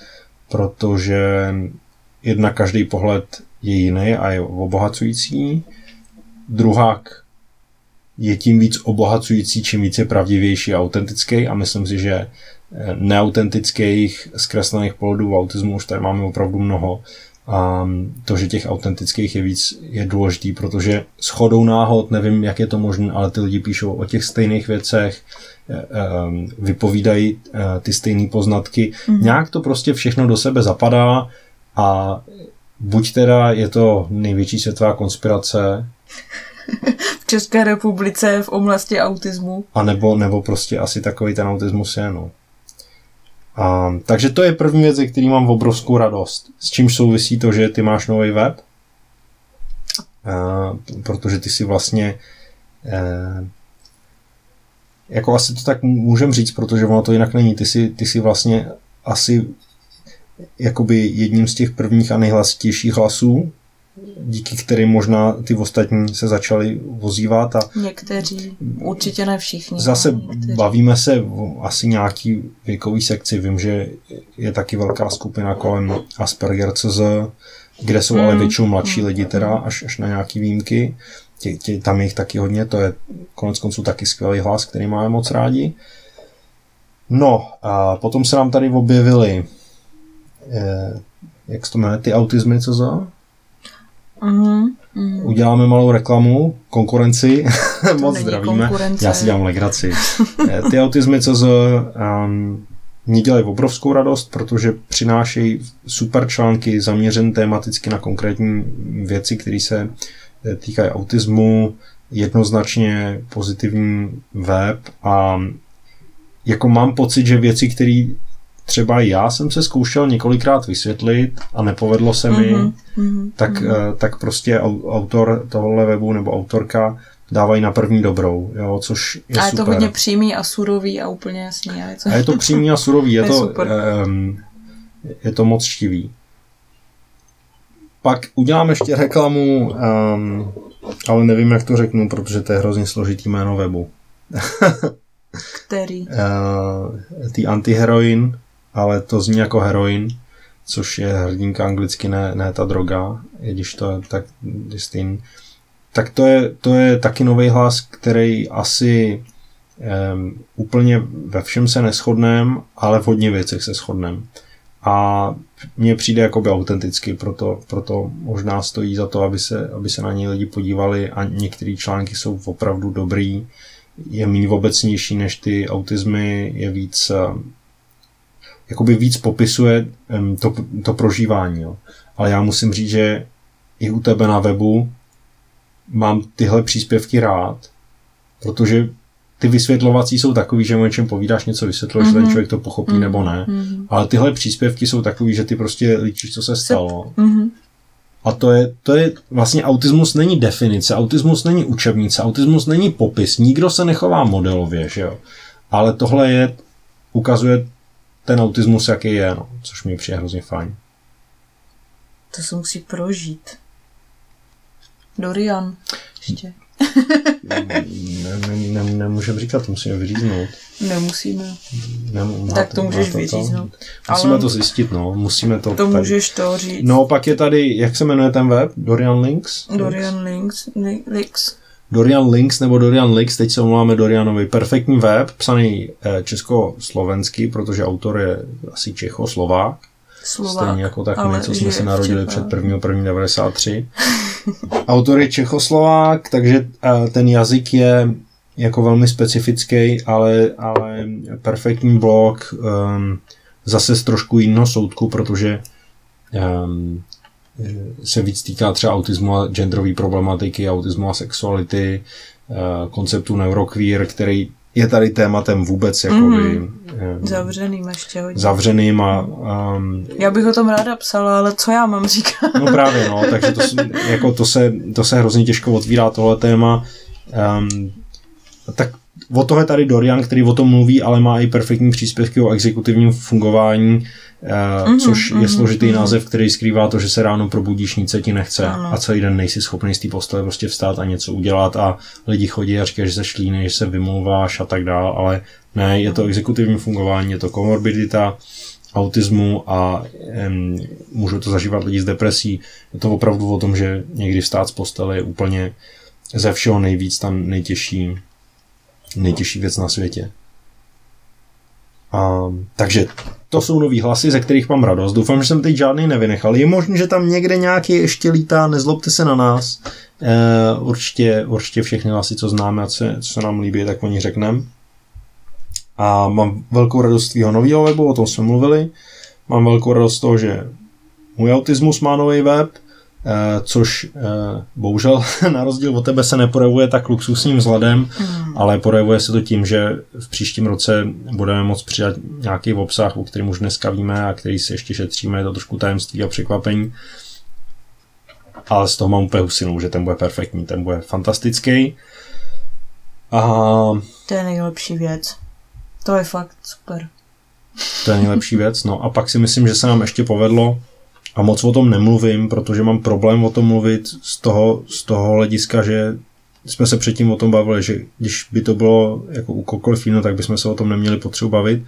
protože jedna každý pohled je jiný a je obohacující. Druhák je tím víc obohacující, čím víc je pravdivější a autentický a myslím si, že neautentických zkreslených pohledů v autismu už tady máme opravdu mnoho. A to, že těch autentických je víc, je důležitý, protože s chodou náhod, nevím, jak je to možné, ale ty lidi píšou o těch stejných věcech, eh, eh, vypovídají eh, ty stejné poznatky. Mm-hmm. Nějak to prostě všechno do sebe zapadá a buď teda je to největší světová konspirace, V České republice v oblasti autismu. a nebo, nebo prostě asi takový ten autismus je, no. A, takže to je první věc, ze který mám obrovskou radost. S čím souvisí to, že ty máš nový web, a, protože ty si vlastně eh, jako asi to tak můžem říct, protože ono to jinak není. Ty si, ty si vlastně asi jakoby jedním z těch prvních a nejhlasitějších hlasů díky kterým možná ty ostatní se začaly vozívat a Někteří, určitě ne všichni. Zase někteří. bavíme se o asi nějaký věkový sekci. Vím, že je taky velká skupina kolem Asperger CZ, kde jsou ale Mm, většinou mladší lidi teda, až, až na nějaký výjimky. Tě, tě, tam je jich taky hodně, to je konec konců taky skvělý hlas, který máme moc rádi. No a potom se nám tady objevily eh, jak se to jmenuje, ty autizmy, co za? Mhm, mhm. Uděláme malou reklamu, konkurenci, moc není zdravíme. konkurence. Já si dělám legraci. Eh, Ty autizmy, co z, um, mě dělají obrovskou radost, protože přinášejí super články zaměřené tematicky na konkrétní věci, které se eh, týkají autismu, jednoznačně pozitivní web a jako mám pocit, že věci, které třeba já jsem se zkoušel několikrát vysvětlit a nepovedlo se mi, Mhm, mhm, tak, mhm. eh, tak prostě au- autor tohohle webu nebo autorka dávají na první dobrou, jo, což je a je super. to hodně přímý a surový a úplně jasný. A je to... A je to přímý a surový, je To je to, um, je to moc štivý. Pak udělám ještě reklamu, um, ale nevím, jak to řeknu, protože to je hrozně složitý jméno webu. Který? Uh, ty antiheroin, ale to zní jako heroin, což je hrdinka anglicky, ne, ne ta droga, i když to je tak distin. Tak to je, to je taky nový hlas, který asi um, úplně ve všem se neschodnem, ale v hodně věcech se shodnem. A mně přijde jakoby autenticky, proto, proto možná stojí za to, aby se, aby se na něj lidi podívali a některé články jsou opravdu dobrý, je méně obecnější než ty autizmy, je víc jakoby víc popisuje to, to prožívání. Jo. Ale já musím říct, že i u tebe na webu mám tyhle příspěvky rád, protože ty vysvětlovací jsou takový, že o něčem povídáš něco vysvětluješ, mm-hmm. ten Mhm. člověk to pochopí mm-hmm. nebo ne. Mhm. Ale tyhle příspěvky jsou takový, že ty prostě líčíš, co se stalo. Mhm. A to je, to je vlastně autismus není definice, autismus není učebnice, autismus není popis, nikdo se nechová modelově, že jo. Ale tohle je, ukazuje ten autismus, jaký je, no, což mi přijde hrozně fajn. To se musí prožít. Dorian. Ještě. Ne, ne, ne, nemůžeme říkat, musíme vyříznout. Nemusíme. Nem, Tak to můžeš vyříznout. Musíme Ale- to zjistit, no, musíme to, To tady. můžeš to říct. No, pak je tady, jak se jmenuje ten web? Dorian Links? Dorian Links. Li- Links. Dorian Links nebo Dorian Links, teď se omlouváme Dorianovi. Perfektní web, psaný eh, československy, protože autor je asi Čechoslovák. Slovák. Stejně jako tak my, co jsme se narodili před 1. 1. 93. Autor je Čechoslovák, takže eh, ten jazyk je jako velmi specifický, ale, ale perfektní blog, um, zase z trošku jiného soudku, protože um, se víc týká třeba autismu a genderové problematiky, autismu a sexuality, eh, konceptu neuroqueer, který je tady tématem vůbec jakoby mm-hmm. Zavřeným ještě hodně. zavřeným a um, Já bych o tom ráda psala, ale co já mám říkat? No právě, no, takže to, jako to, se, to se hrozně těžko otvírá tohle téma. Um, tak o toho je tady Dorian, který o tom mluví, ale má i perfektní příspěvky o exekutivním fungování, Mhm, což je mhm, složitý mhm. název, který skrývá to, že se ráno probudíš, nic se ti nechce Ano. a celý den nejsi schopný z té postele prostě vstát a něco udělat a lidi chodí a říkají, že se šlíny, že se vymlouváš a tak dál, ale ne, je to exekutivní fungování, je to komorbidita, autismu a em, můžou to zažívat lidi s depresí. Je to opravdu o tom, že někdy vstát z postele je úplně ze všeho nejvíc tam nejtěžší, nejtěžší věc na světě. A, takže to jsou nový hlasy, ze kterých mám radost. Doufám, že jsem teď žádný nevynechal. Je možné, že tam někde nějaký ještě lítá, nezlobte se na nás. E, určitě, určitě všechny hlasy, co známe a co, co se nám líbí, tak o nich řekneme. A mám velkou radost tvýho nového webu, o tom jsme mluvili. Mám velkou radost toho, že můj autismus má nový web, což eh, bohužel na rozdíl od tebe se neprojevuje tak luxusním vzhledem, Hmm. ale projevuje se to tím, že v příštím roce budeme moct přidat nějaký obsah, o kterém už dneska víme a který si ještě šetříme, je to trošku tajemství a překvapení. Ale z toho mám úplně husinu, že ten bude perfektní, ten bude fantastický. A To je nejlepší věc. To je fakt super. To je nejlepší věc. No a pak si myslím, že se nám ještě povedlo a moc o tom nemluvím, protože mám problém o tom mluvit z toho, z toho hlediska, že jsme se předtím o tom bavili, že když by to bylo jako u kokoliv jiného, tak bychom se o tom neměli potřebu bavit,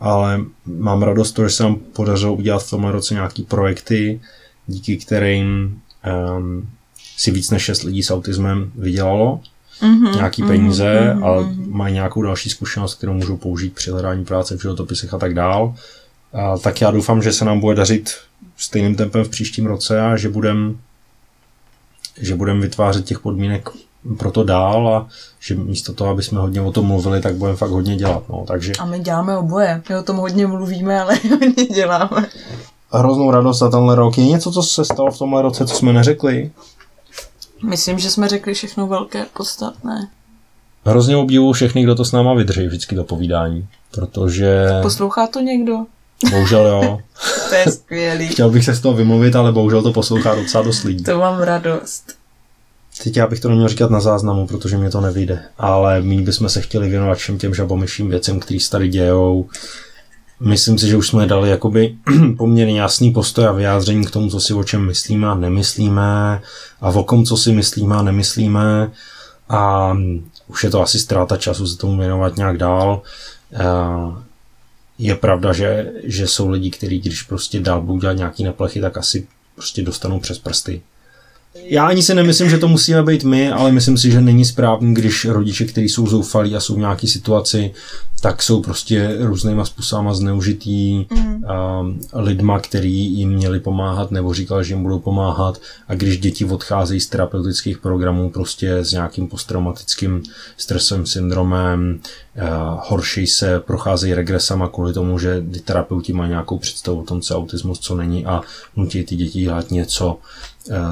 ale mám radost to, že se nám podařilo udělat v tomhle roce nějaký projekty, díky kterým um, si víc než 6 lidí s autismem vydělalo mm-hmm, nějaký peníze mm-hmm, a mají nějakou další zkušenost, kterou můžou použít při hledání práce v životopisech a tak dál. A tak já doufám, že se nám bude dařit stejným tempem v příštím roce a že budeme že budem vytvářet těch podmínek pro to dál a že místo toho, aby jsme hodně o tom mluvili, tak budeme fakt hodně dělat. No. Takže... A my děláme oboje. My o tom hodně mluvíme, ale hodně děláme. Hroznou radost za tenhle rok. Je něco, co se stalo v tomhle roce, co jsme neřekli? Myslím, že jsme řekli všechno velké, podstatné. Hrozně obdivu všechny, kdo to s náma vydrží vždycky do povídání, protože... Poslouchá to někdo? Bohužel jo. to je skvělý. Chtěl bych se z toho vymluvit, ale bohužel to poslouchá docela dost lidí. To mám radost. Teď já bych to neměl říkat na záznamu, protože mě to nevyjde, ale my bychom se chtěli věnovat všem těm žabomyším věcem, které se tady dějou. Myslím si, že už jsme dali jakoby poměrně jasný postoj a vyjádření k tomu, co si o čem myslíme a nemyslíme a o kom, co si myslíme a nemyslíme a už je to asi ztráta času se tomu věnovat nějak dál. Je pravda, že, že jsou lidi, kteří když prostě dál budou dělat nějaký neplechy, tak asi prostě dostanou přes prsty. Já ani si nemyslím, že to musíme být my, ale myslím si, že není správný, když rodiče, kteří jsou zoufalí a jsou v nějaké situaci, tak jsou prostě různýma způsobama zneužitý mm. lidma, který jim měli pomáhat nebo říkali, že jim budou pomáhat a když děti odcházejí z terapeutických programů prostě s nějakým posttraumatickým stresem, syndromem, uh, horší se, procházejí regresama kvůli tomu, že terapeuti mají nějakou představu o tom, co autismus, co není a nutí ty děti dělat něco,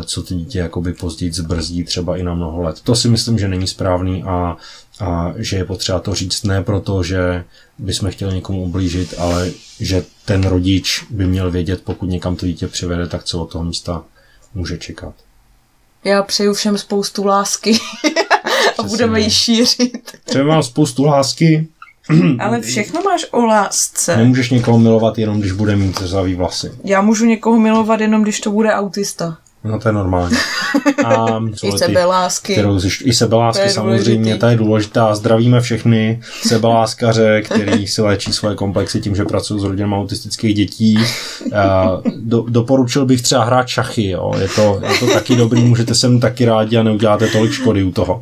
co ty dítě jakoby později zbrzdí třeba i na mnoho let. To si myslím, že není správný a a že je potřeba to říct ne proto, že bychom chtěli někomu ublížit, ale že ten rodič by měl vědět, pokud někam to dítě přivede, tak co od toho místa může čekat. Já přeju všem spoustu lásky a budeme ji šířit. Přeju vám spoustu lásky. Ale všechno máš o lásce. Nemůžeš někoho milovat jenom, když bude mít řezavý vlasy. Já můžu někoho milovat jenom, když to bude autista. No to je normální. A I sebelásky. Kterou zjišť, I sebelásky to samozřejmě, ta je důležitá. Zdravíme všechny sebeláskaře, který si léčí svoje komplexy tím, že pracují s rodinami autistických dětí. Do, doporučil bych třeba hrát šachy, jo. Je, to, je to taky dobrý, můžete sem taky rádi a neuděláte tolik škody u toho.